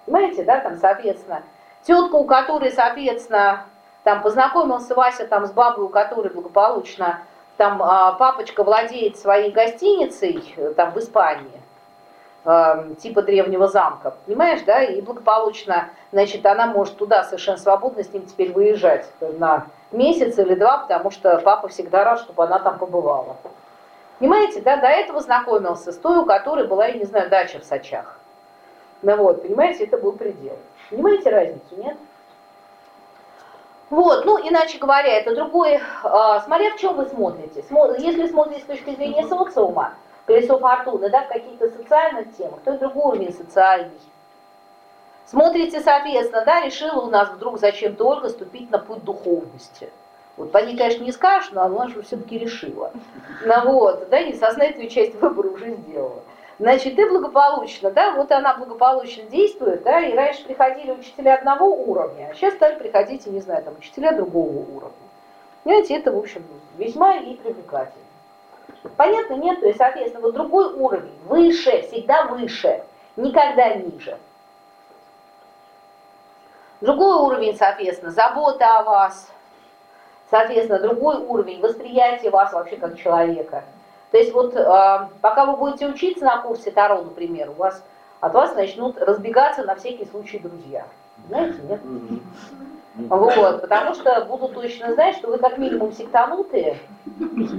Понимаете, да, там, соответственно, тетка, у которой, соответственно, там познакомился Вася там с бабой, у которой благополучно там а, папочка владеет своей гостиницей э, там в Испании, э, типа древнего замка, понимаешь, да, и благополучно, значит, она может туда совершенно свободно с ним теперь выезжать на месяц или два, потому что папа всегда рад, чтобы она там побывала. Понимаете, да, до этого знакомился с той, у которой была, я не знаю, дача в Сочах. Ну вот, понимаете, это был предел. Понимаете разницу, нет? Вот, ну, иначе говоря, это другое, а, смотря в чем вы смотрите. Если смотрите с точки зрения социума, колесо фортуны, да, в каких-то социальных темах, то это другой уровень социальный. Смотрите, соответственно, да, решила у нас вдруг зачем-то Ольга ступить на путь духовности. Вот по ней, конечно, не скажешь, но она же все-таки решила. Ну вот, да, несознательную часть выбора уже сделала. Значит, ты благополучно, да, вот она благополучно действует, да, и раньше приходили учителя одного уровня, а сейчас стали приходить, не знаю, там, учителя другого уровня. Понимаете, это, в общем, весьма и привлекательно. Понятно, нет? То есть, соответственно, вот другой уровень, выше, всегда выше, никогда ниже. Другой уровень, соответственно, забота о вас, соответственно, другой уровень восприятия вас вообще как человека – то есть вот а, пока вы будете учиться на курсе Таро, например, у вас от вас начнут разбегаться на всякий случай друзья. Знаете, нет? Вот, потому что будут точно знать, что вы как минимум сектанутые,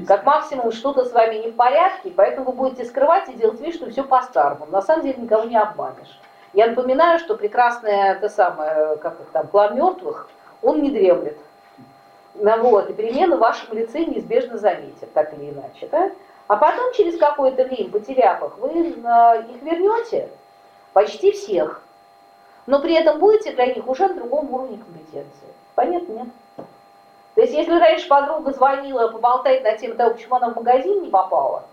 как максимум что-то с вами не в порядке, поэтому вы будете скрывать и делать вид, что все по-старому. На самом деле никого не обманешь. Я напоминаю, что прекрасное, это самое, как их там, клан мертвых, он не дремлет. Ну, вот, и перемены в вашем лице неизбежно заметят, так или иначе. Да? А потом, через какое-то время, потеряв их, вы э, их вернете, почти всех, но при этом будете для них уже на другом уровне компетенции. Понятно, нет? То есть, если раньше подруга звонила поболтать на тему того, почему она в магазин не попала,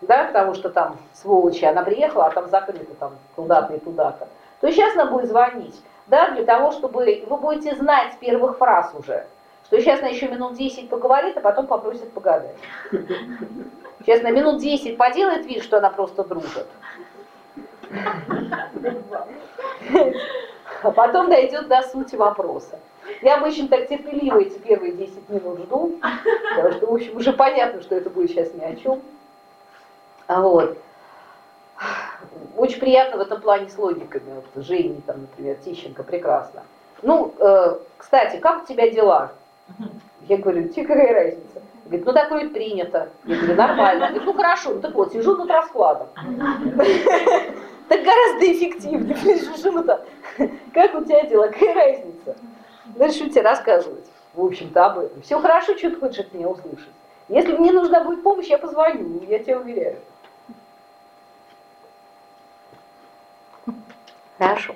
да, потому что там сволочи, она приехала, а там закрыто там туда-то и туда-то, то сейчас она будет звонить, да, для того, чтобы вы будете знать с первых фраз уже, что сейчас она еще минут 10 поговорит, а потом попросит погадать. На минут 10 поделает вид, что она просто дружит. А потом дойдет до сути вопроса. Я обычно так терпеливо эти первые 10 минут жду, потому что, в общем, уже понятно, что это будет сейчас ни о чем. Вот. Очень приятно в этом плане с логиками. Вот Женя, там, например, Тищенко, прекрасно. Ну, э, кстати, как у тебя дела? Я говорю, тебе какая разница? Говорит, ну такое принято. Я говорю, нормально. Говорит, ну хорошо, ну так вот, сижу над раскладом. Так гораздо эффективнее. Сижу-то. Как у тебя дела? Какая разница? Знаешь, что тебе рассказывать? В общем-то, об этом. Все хорошо, что ты хочешь от меня услышать. Если мне нужна будет помощь, я позвоню, я тебя уверяю. Хорошо.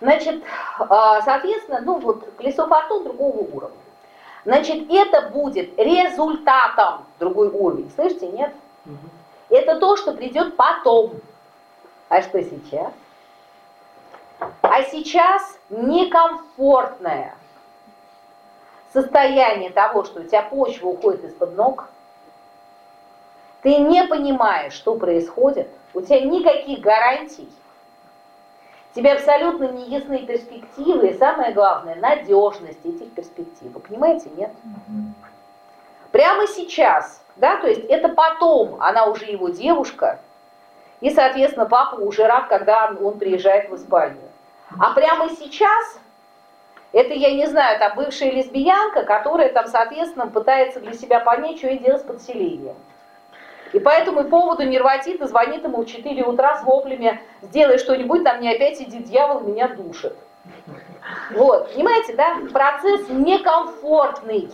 Значит, а, соответственно, ну вот колесо фортун другого уровня. Значит, это будет результатом другой уровень. Слышите, нет? Угу. Это то, что придет потом. А что сейчас? А сейчас некомфортное состояние того, что у тебя почва уходит из-под ног. Ты не понимаешь, что происходит. У тебя никаких гарантий Тебе абсолютно не ясны перспективы и самое главное, надежность этих перспектив. Вы понимаете, нет? Прямо сейчас, да, то есть это потом, она уже его девушка, и, соответственно, папа уже рад, когда он приезжает в Испанию. А прямо сейчас, это, я не знаю, там бывшая лесбиянка, которая там, соответственно, пытается для себя понять, что ей делать с подселением. И по этому поводу не рвотит и звонит ему в 4 утра с воплями «Сделай что-нибудь, там не опять сидит дьявол, меня душит». Вот, понимаете, да? Процесс некомфортный.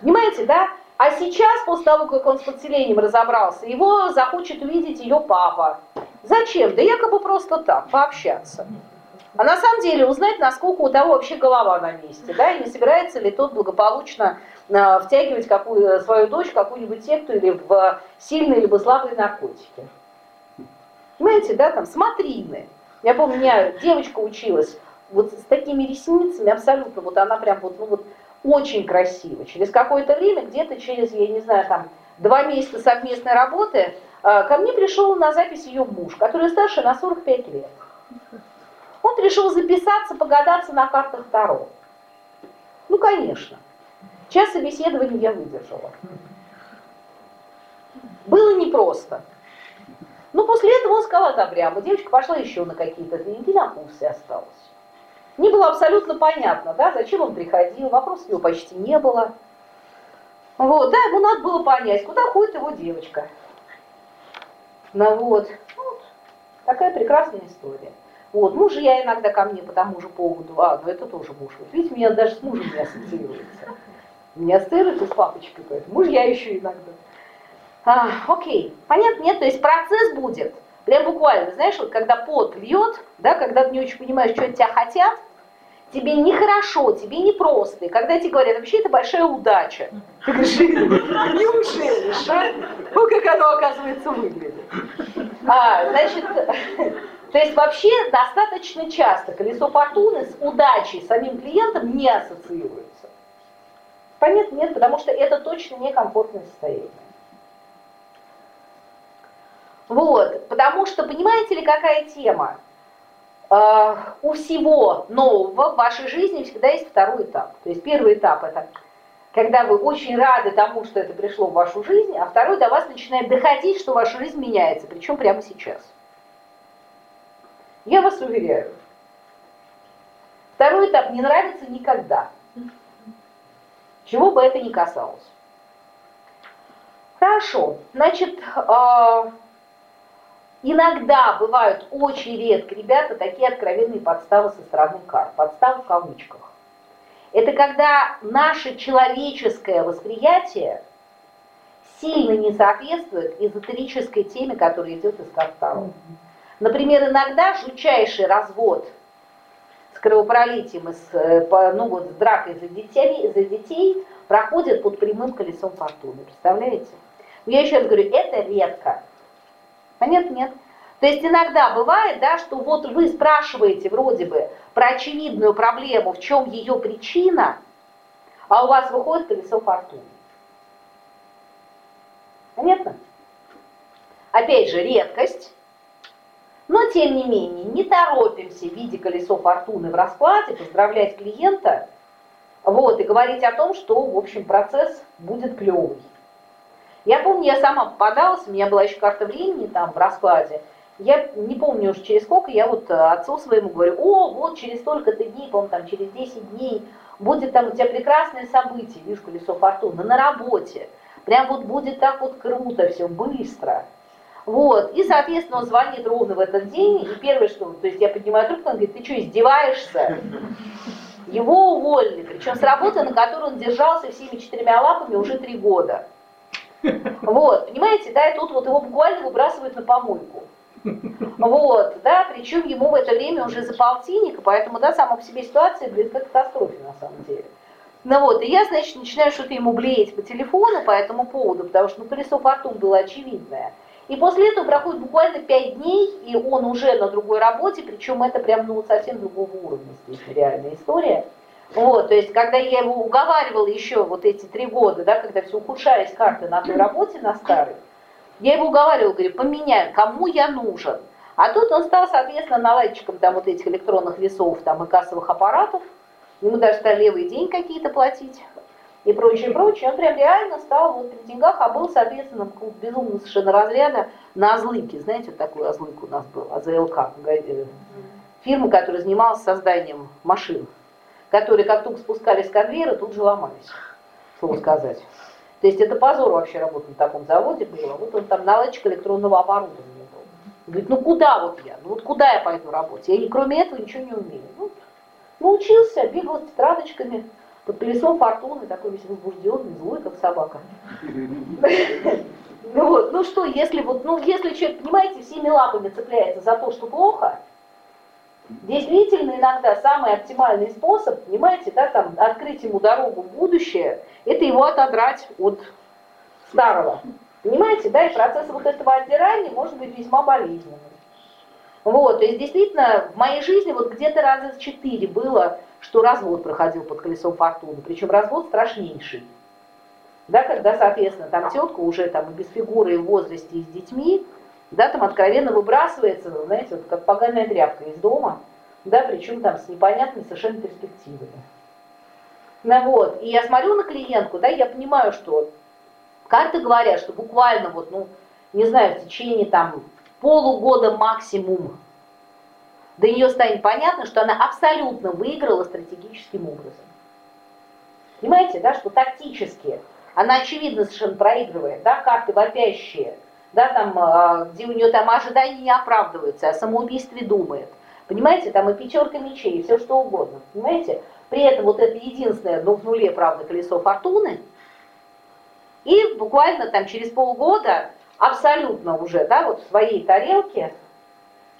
Понимаете, да? А сейчас, после того, как он с подселением разобрался, его захочет увидеть ее папа. Зачем? Да якобы просто так, пообщаться. А на самом деле узнать, насколько у того вообще голова на месте, да, и не собирается ли тот благополучно втягивать какую, свою дочь в какую-нибудь секту или в сильные либо слабые наркотики. Понимаете, да, там смотрины. Я помню, у меня девочка училась вот с такими ресницами, абсолютно, вот она прям вот, ну вот, очень красиво. Через какое-то время, где-то через, я не знаю, там, два месяца совместной работы, а, ко мне пришел на запись ее муж, который старше на 45 лет. Он пришел записаться, погадаться на картах Таро. Ну, конечно. Час собеседования я выдержала. Было непросто. Но после этого он сказал это прямо. Девочка пошла еще на какие-то тренинги, на курсе осталась. Не было абсолютно понятно, да, зачем он приходил, вопросов его почти не было. Вот, да, ему надо было понять, куда ходит его девочка. Ну вот, вот такая прекрасная история. Вот, мужа я иногда ко мне по тому же поводу, а, ну это тоже муж. Вот видите, меня даже с мужем не ассоциируется. Не ассоциируется с папочкой, поэтому муж я еще иногда. А, окей, понятно, нет, то есть процесс будет, прям буквально, знаешь, вот когда пот льет, да, когда ты не очень понимаешь, что от тебя хотят, тебе нехорошо, тебе непросто. И когда тебе говорят, вообще это большая удача. Ты говоришь, неужели, да? Ну, как оно, оказывается, выглядит. А, значит, то есть вообще достаточно часто колесо фортуны с удачей самим клиентом не ассоциируется. Понятно? Нет, потому что это точно некомфортное состояние. Вот, потому что, понимаете ли, какая тема? Э, у всего нового в вашей жизни всегда есть второй этап. То есть первый этап это когда вы очень рады тому, что это пришло в вашу жизнь, а второй до вас начинает доходить, что ваша жизнь меняется, причем прямо сейчас. Я вас уверяю. Второй этап не нравится никогда. Чего бы это ни касалось. Хорошо. Значит, э, Иногда бывают очень редко, ребята, такие откровенные подставы со стороны карт. Подставы в кавычках. Это когда наше человеческое восприятие сильно не соответствует эзотерической теме, которая идет из карт. Например, иногда жутчайший развод с кровопролитием, и с, э, ну, вот, с дракой за детей, за детей проходит под прямым колесом фортуны. Представляете? Я еще раз говорю, это редко. Понятно? Нет. То есть иногда бывает, да, что вот вы спрашиваете вроде бы про очевидную проблему, в чем ее причина, а у вас выходит колесо фортуны. Понятно? Опять же, редкость. Но, тем не менее, не торопимся в виде колесо фортуны в раскладе поздравлять клиента вот, и говорить о том, что, в общем, процесс будет клевый. Я помню, я сама попадалась, у меня была еще карта времени там в раскладе. Я не помню уже через сколько, я вот отцу своему говорю, о, вот через столько-то дней, по там через 10 дней, будет там у тебя прекрасное событие, видишь, колесо фортуны, на работе. Прям вот будет так вот круто все, быстро. Вот, и, соответственно, он звонит ровно в этот день, и первое, что, то есть я поднимаю трубку, он говорит, ты что, издеваешься? Его уволили, причем с работы, на которой он держался всеми четырьмя лапами уже три года. Вот, понимаете, да, и тут вот его буквально выбрасывают на помойку. Вот, да, причем ему в это время уже за полтинник, поэтому, да, сама по себе ситуация близко к катастрофе на самом деле. Ну вот, и я, значит, начинаю что-то ему блеять по телефону по этому поводу, потому что, ну, колесо фортун было очевидное. И после этого проходит буквально пять дней, и он уже на другой работе, причем это прям, ну, совсем другого уровня здесь реальная история. Вот, то есть, когда я его уговаривала еще вот эти три года, да, когда все ухудшались карты на той работе, на старой, я его уговаривала, говорю, поменяй, кому я нужен. А тут он стал, соответственно, наладчиком там вот этих электронных весов там и кассовых аппаратов. Ему даже стали левый день какие-то платить и прочее, прочее. Он прям реально стал вот при деньгах, а был, соответственно, безумно совершенно разряда на Озлыке. Знаете, вот такой Озлык у нас был, АЗЛК, э, фирма, которая занималась созданием машин которые как только спускались с конвейера, тут же ломались, слово сказать. То есть это позор вообще работать на таком заводе было. Вот он там наладчик электронного оборудования был. Говорит, ну куда вот я? Ну вот куда я пойду работать? Я кроме этого ничего не умею. Ну, научился, бегал с тетрадочками под колесом фортуны, такой весь возбужденный, злой, как собака. Ну вот, ну что, если вот, ну если человек, понимаете, всеми лапами цепляется за то, что плохо, Действительно, иногда самый оптимальный способ, понимаете, да, там, открыть ему дорогу в будущее, это его отодрать от старого. Понимаете, да, и процесс вот этого отдирания может быть весьма болезненным. Вот, то есть действительно в моей жизни вот где-то раза четыре было, что развод проходил под колесом фортуны, причем развод страшнейший. да, когда, соответственно, там тетка уже там и без фигуры, и в возрасте, и с детьми, да, там откровенно выбрасывается, знаете, вот как поганая тряпка из дома, да, причем там с непонятными совершенно перспективами. Ну вот, и я смотрю на клиентку, да, я понимаю, что карты говорят, что буквально вот, ну, не знаю, в течение там полугода максимум до нее станет понятно, что она абсолютно выиграла стратегическим образом. Понимаете, да, что тактически она очевидно совершенно проигрывает, да, карты вопящие, да, там, а, где у нее там ожидания не оправдываются, о самоубийстве думает. Понимаете, там и пятерка мечей, и все что угодно, понимаете? При этом вот это единственное, ну в нуле, правда, колесо фортуны, и буквально там через полгода абсолютно уже, да, вот в своей тарелке,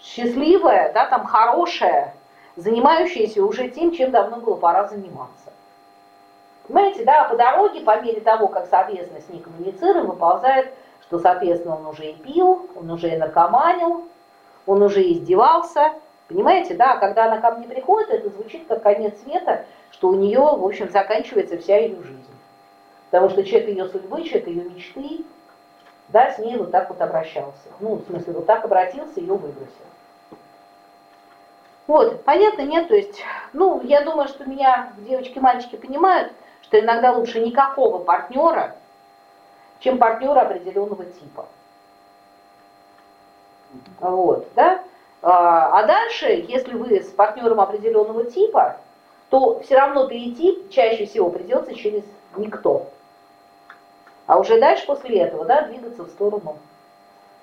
счастливая, да, там хорошая, занимающаяся уже тем, чем давно было пора заниматься. Понимаете, да, по дороге, по мере того, как, соответственно, с ней коммуницируем, выползает, что, соответственно, он уже и пил, он уже и наркоманил, он уже и издевался. Понимаете, да, когда она ко мне приходит, это звучит как конец света, что у нее, в общем, заканчивается вся ее жизнь. Потому что человек ее судьбы, человек ее мечты, да, с ней вот так вот обращался. Ну, в смысле, вот так обратился, ее выбросил. Вот, понятно, нет? То есть, ну, я думаю, что меня девочки мальчики понимают, что иногда лучше никакого партнера, чем партнера определенного типа. Вот, да? А, а дальше, если вы с партнером определенного типа, то все равно перейти чаще всего придется через никто. А уже дальше после этого, да, двигаться в сторону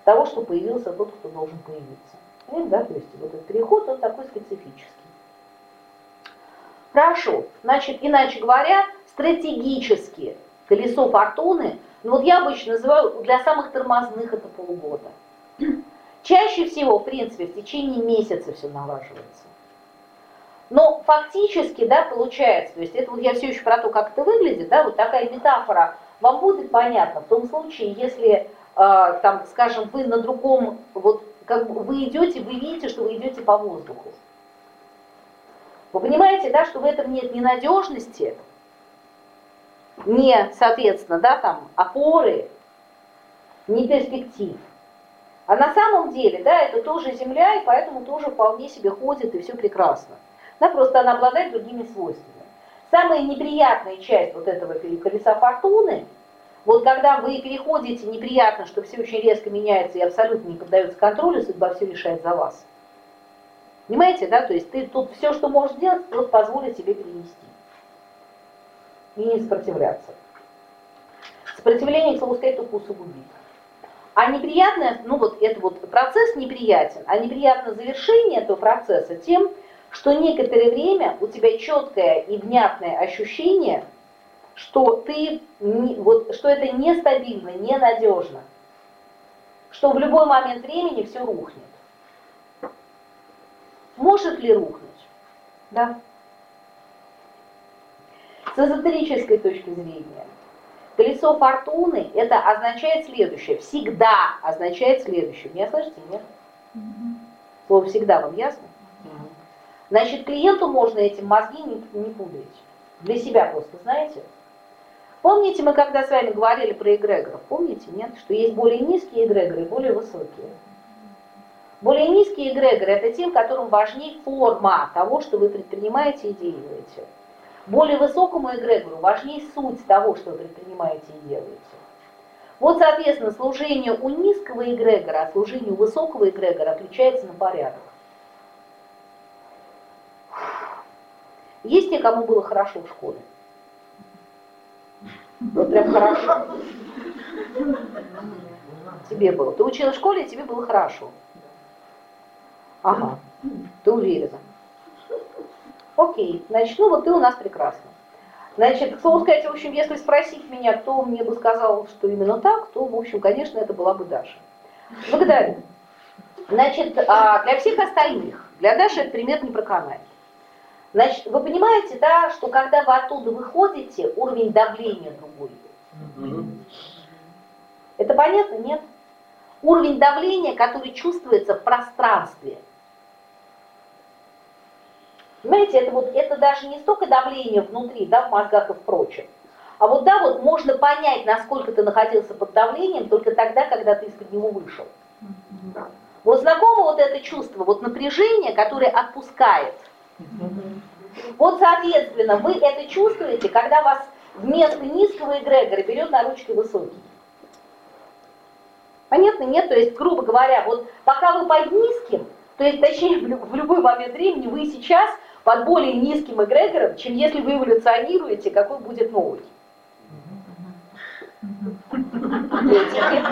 того, что появился тот, кто должен появиться. Понимаете, да, то есть вот этот переход, он такой специфический. Хорошо, значит, иначе говоря, стратегически колесо фортуны, ну вот я обычно называю, для самых тормозных это полгода. Чаще всего, в принципе, в течение месяца все налаживается. Но фактически, да, получается, то есть это вот я все еще про то, как это выглядит, да, вот такая метафора вам будет понятна в том случае, если, э, там, скажем, вы на другом, вот как бы вы идете, вы видите, что вы идете по воздуху. Вы понимаете, да, что в этом нет ненадежности, не, соответственно, да, там, опоры, не перспектив. А на самом деле, да, это тоже земля, и поэтому тоже вполне себе ходит, и все прекрасно. Да, просто она обладает другими свойствами. Самая неприятная часть вот этого колеса фортуны, вот когда вы переходите, неприятно, что все очень резко меняется и абсолютно не поддается контролю, судьба все решает за вас. Понимаете, да? То есть ты тут все, что можешь сделать, просто позволить себе перенести. И не сопротивляться. Сопротивление, к слову сказать, только усугубит. А неприятное, ну вот это вот процесс неприятен, а неприятное завершение этого процесса тем, что некоторое время у тебя четкое и внятное ощущение, что ты, вот, что это нестабильно, ненадежно, что в любой момент времени все рухнет. Может ли рухнуть? Да. С эзотерической точки зрения, Колесо фортуны это означает следующее, всегда означает следующее. Меня слышите, нет? Слово всегда вам ясно? Значит, клиенту можно этим мозги не, не пудрить. Для себя просто, знаете? Помните, мы когда с вами говорили про эгрегоров, помните, нет? Что есть более низкие эгрегоры и более высокие. Более низкие эгрегоры – это тем, которым важнее форма того, что вы предпринимаете и делаете более высокому эгрегору важнее суть того, что вы предпринимаете и делаете. Вот, соответственно, служение у низкого эгрегора от служения у высокого эгрегора отличается на порядок. Есть те, кому было хорошо в школе? Вот прям хорошо. Тебе было. Ты училась в школе, и тебе было хорошо. Ага, ты уверена. Окей, значит, ну вот ты у нас прекрасно. Значит, к слову сказать, в общем, если спросить меня, кто мне бы сказал, что именно так, то, в общем, конечно, это была бы Даша. Благодарю. Значит, а для всех остальных, для Даши это пример не проканает. Значит, вы понимаете, да, что когда вы оттуда выходите, уровень давления другой. Это понятно, нет? Уровень давления, который чувствуется в пространстве – Понимаете, это, вот, это даже не столько давление внутри, да, в мозгах и в прочем, а А вот да, вот можно понять, насколько ты находился под давлением только тогда, когда ты из-под него вышел. Вот знакомо вот это чувство, вот напряжение, которое отпускает. Вот, соответственно, вы это чувствуете, когда вас вместо низкого эгрегора берет на ручки высокий. Понятно? Нет? То есть, грубо говоря, вот пока вы под низким, то есть, точнее, в любой момент времени вы сейчас под более низким эгрегором, чем если вы эволюционируете, какой будет новый. Этики.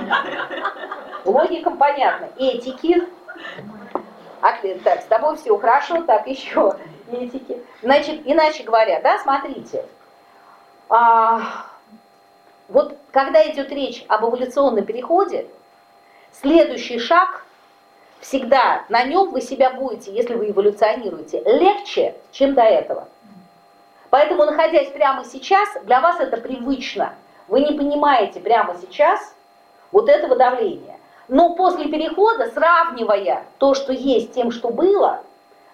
Логикам понятно. Этики. Так, с тобой все хорошо, так еще этики. Значит, иначе говоря, да, смотрите, а, вот когда идет речь об эволюционном переходе, следующий шаг всегда на нем вы себя будете, если вы эволюционируете, легче, чем до этого. Поэтому, находясь прямо сейчас, для вас это привычно. Вы не понимаете прямо сейчас вот этого давления. Но после перехода, сравнивая то, что есть, с тем, что было,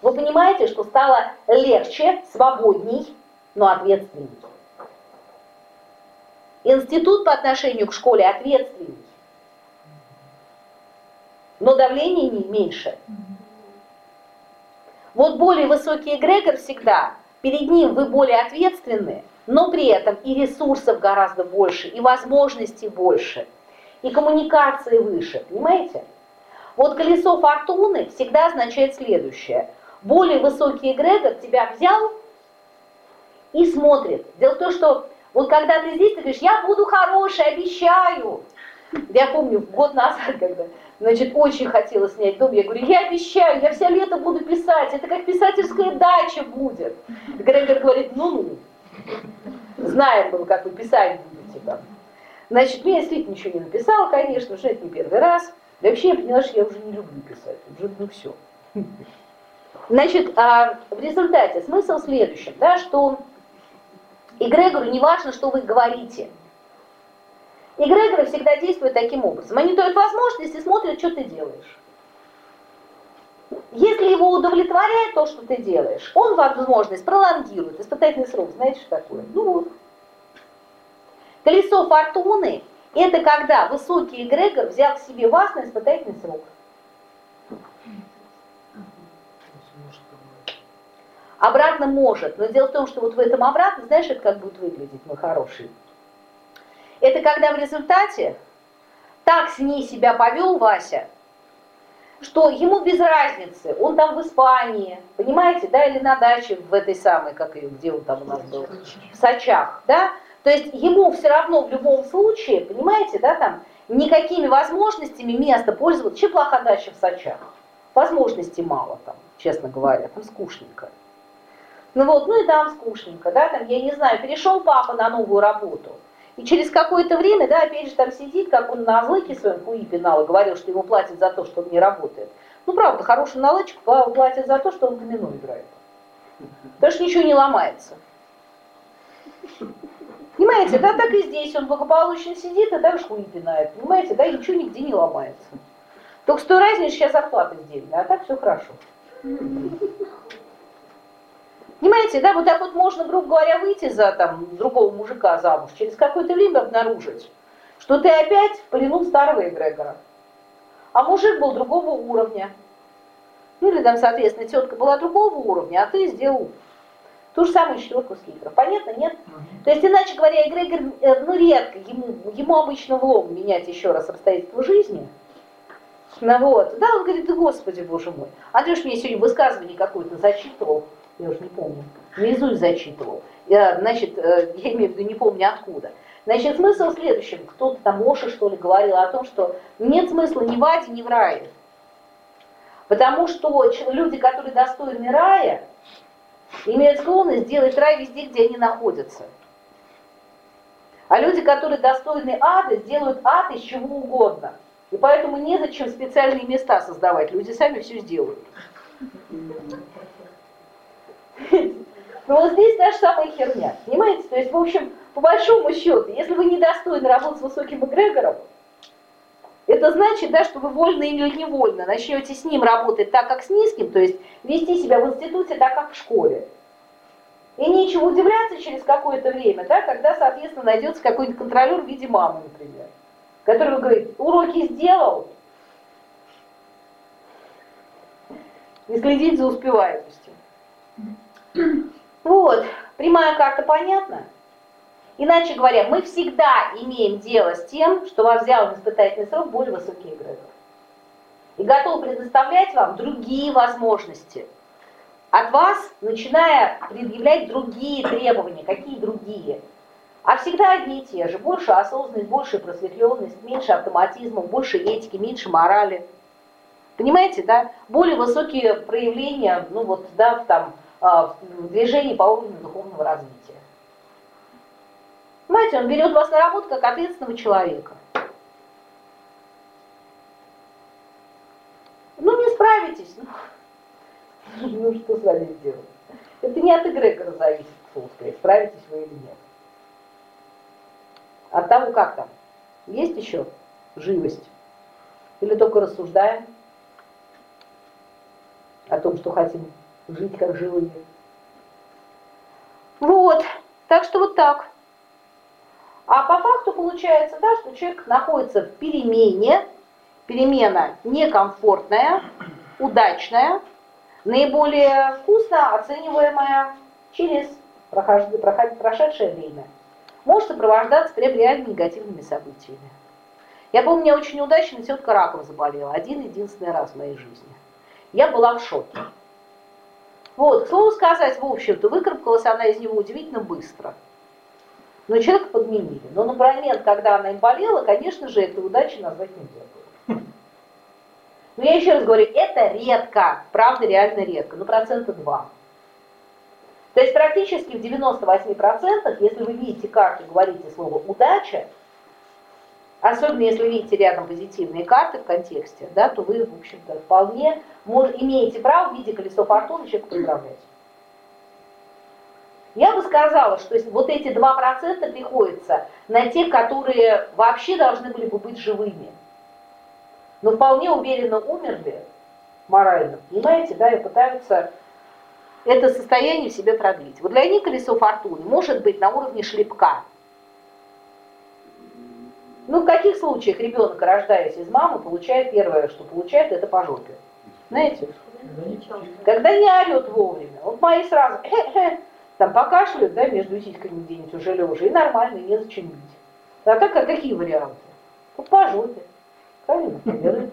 вы понимаете, что стало легче, свободней, но ответственней. Институт по отношению к школе ответственней, но давление не меньше. Вот более высокий эгрегор всегда, перед ним вы более ответственны, но при этом и ресурсов гораздо больше, и возможностей больше, и коммуникации выше, понимаете? Вот колесо фортуны всегда означает следующее. Более высокий эгрегор тебя взял и смотрит. Дело в том, что вот когда ты здесь, ты говоришь, я буду хороший, обещаю. Я помню, год назад, когда, значит, очень хотела снять дом, я говорю, я обещаю, я все лето буду писать, это как писательская дача будет. Грегор говорит, ну-ну, знаем мы, как вы писать будете там. Значит, я действительно ничего не написала, конечно, уже это не первый раз. Да вообще я поняла, что я уже не люблю писать, уже ну все. Значит, а, в результате смысл в следующем, да, что Эгрегору не важно, что вы говорите. Эгрегоры всегда действуют таким образом. Они дают возможность и смотрят, что ты делаешь. Если его удовлетворяет то, что ты делаешь, он возможность пролонгирует. Испытательный срок, знаете, что такое? Ну вот. Колесо фортуны – это когда высокий эгрегор взял к себе вас на испытательный срок. Обратно может, но дело в том, что вот в этом обратно, знаешь, это как будет выглядеть, мой хороший? Это когда в результате так с ней себя повел Вася, что ему без разницы, он там в Испании, понимаете, да, или на даче в этой самой, как ее, где он там у нас был, в Сочах, да, то есть ему все равно в любом случае, понимаете, да, там, никакими возможностями места пользоваться, чем плохо дача в Сочах, возможностей мало там, честно говоря, там скучненько. Ну вот, ну и там скучненько, да, там, я не знаю, перешел папа на новую работу, и через какое-то время, да, опять же там сидит, как он на злыке своем хуи пинал и говорил, что ему платят за то, что он не работает. Ну, правда, хороший наладчик платит за то, что он в домино играет. Потому что ничего не ломается. Понимаете, да, так и здесь он благополучно сидит, а так хуи пинает. Понимаете, да, ничего нигде не ломается. Только с той разницей сейчас зарплата сделана, а так все хорошо. Понимаете, да, вот так вот можно, грубо говоря, выйти за там другого мужика замуж, через какое-то время обнаружить, что ты опять в плену старого эгрегора. А мужик был другого уровня. Ну или там, соответственно, тетка была другого уровня, а ты сделал ту же самую четверку скипера. Понятно, нет? То есть, иначе говоря, эгрегор, э, ну редко, ему, ему обычно влом менять еще раз обстоятельства жизни. Ну вот, да, он говорит, да господи, боже мой. Андрюш мне сегодня высказывание какое-то зачитывал я уже не помню, наизусть зачитывал. Я, значит, э, я имею в виду, не помню откуда. Значит, смысл в следующем. Кто-то там, Моша, что ли, говорил о том, что нет смысла ни в аде, ни в рае. Потому что люди, которые достойны рая, имеют склонность делать рай везде, где они находятся. А люди, которые достойны ада, сделают ад из чего угодно. И поэтому незачем специальные места создавать. Люди сами все сделают. Но вот здесь та же самая херня, понимаете? То есть, в общем, по большому счету, если вы недостойны работать с высоким эгрегором, это значит, да, что вы вольно или невольно начнете с ним работать так, как с низким, то есть вести себя в институте так, как в школе. И нечего удивляться через какое-то время, да, когда, соответственно, найдется какой-нибудь контролер в виде мамы, например, который говорит, уроки сделал, и следить за успеваемостью. Вот, прямая карта понятна? Иначе говоря, мы всегда имеем дело с тем, что вас взял на испытательный срок более высокий эгрегор. И готов предоставлять вам другие возможности. От вас, начиная предъявлять другие требования. Какие другие? А всегда одни и те же. Больше осознанность, больше просветленность, меньше автоматизма, больше этики, меньше морали. Понимаете, да? Более высокие проявления, ну вот, да, там, а, в движении по уровню духовного развития. Понимаете, он берет вас на работу как ответственного человека. Ну, не справитесь. Ну, ну что с вами сделать? Это не от эгрегора зависит, слово сказать, справитесь вы или нет. От того, как там. Есть еще живость? Или только рассуждаем о том, что хотим жить как живые? Вот. Так что вот так. А по факту получается, да, что человек находится в перемене, перемена некомфортная, удачная, наиболее вкусно оцениваемая через прошедшее время. Может сопровождаться прям реально негативными событиями. Я помню, у меня очень удачно тетка раком заболела. Один единственный раз в моей жизни. Я была в шоке. Вот, к слову сказать, в общем-то, выкарабкалась она из него удивительно быстро но человека подменили. Но на момент, когда она им болела, конечно же, этой удачи назвать нельзя было. Но я еще раз говорю, это редко, правда, реально редко, ну процента 2. То есть практически в 98%, если вы видите карту и говорите слово «удача», особенно если видите рядом позитивные карты в контексте, да, то вы, в общем-то, вполне имеете право в виде колесо фортуны человека поздравлять. Я бы сказала, что вот эти 2% приходятся на тех, которые вообще должны были бы быть живыми. Но вполне уверенно умерли морально, понимаете, да, и пытаются это состояние в себе продлить. Вот для них колесо фортуны может быть на уровне шлепка. Ну, в каких случаях ребенок, рождаясь из мамы, получает первое, что получает, это по жопе. Знаете? Когда не орет вовремя. Вот мои сразу, там покашляют, да, между сиськами где-нибудь уже лежа, и нормально, и незачем бить. А так, а какие варианты? Ну, по жопе. Правильно?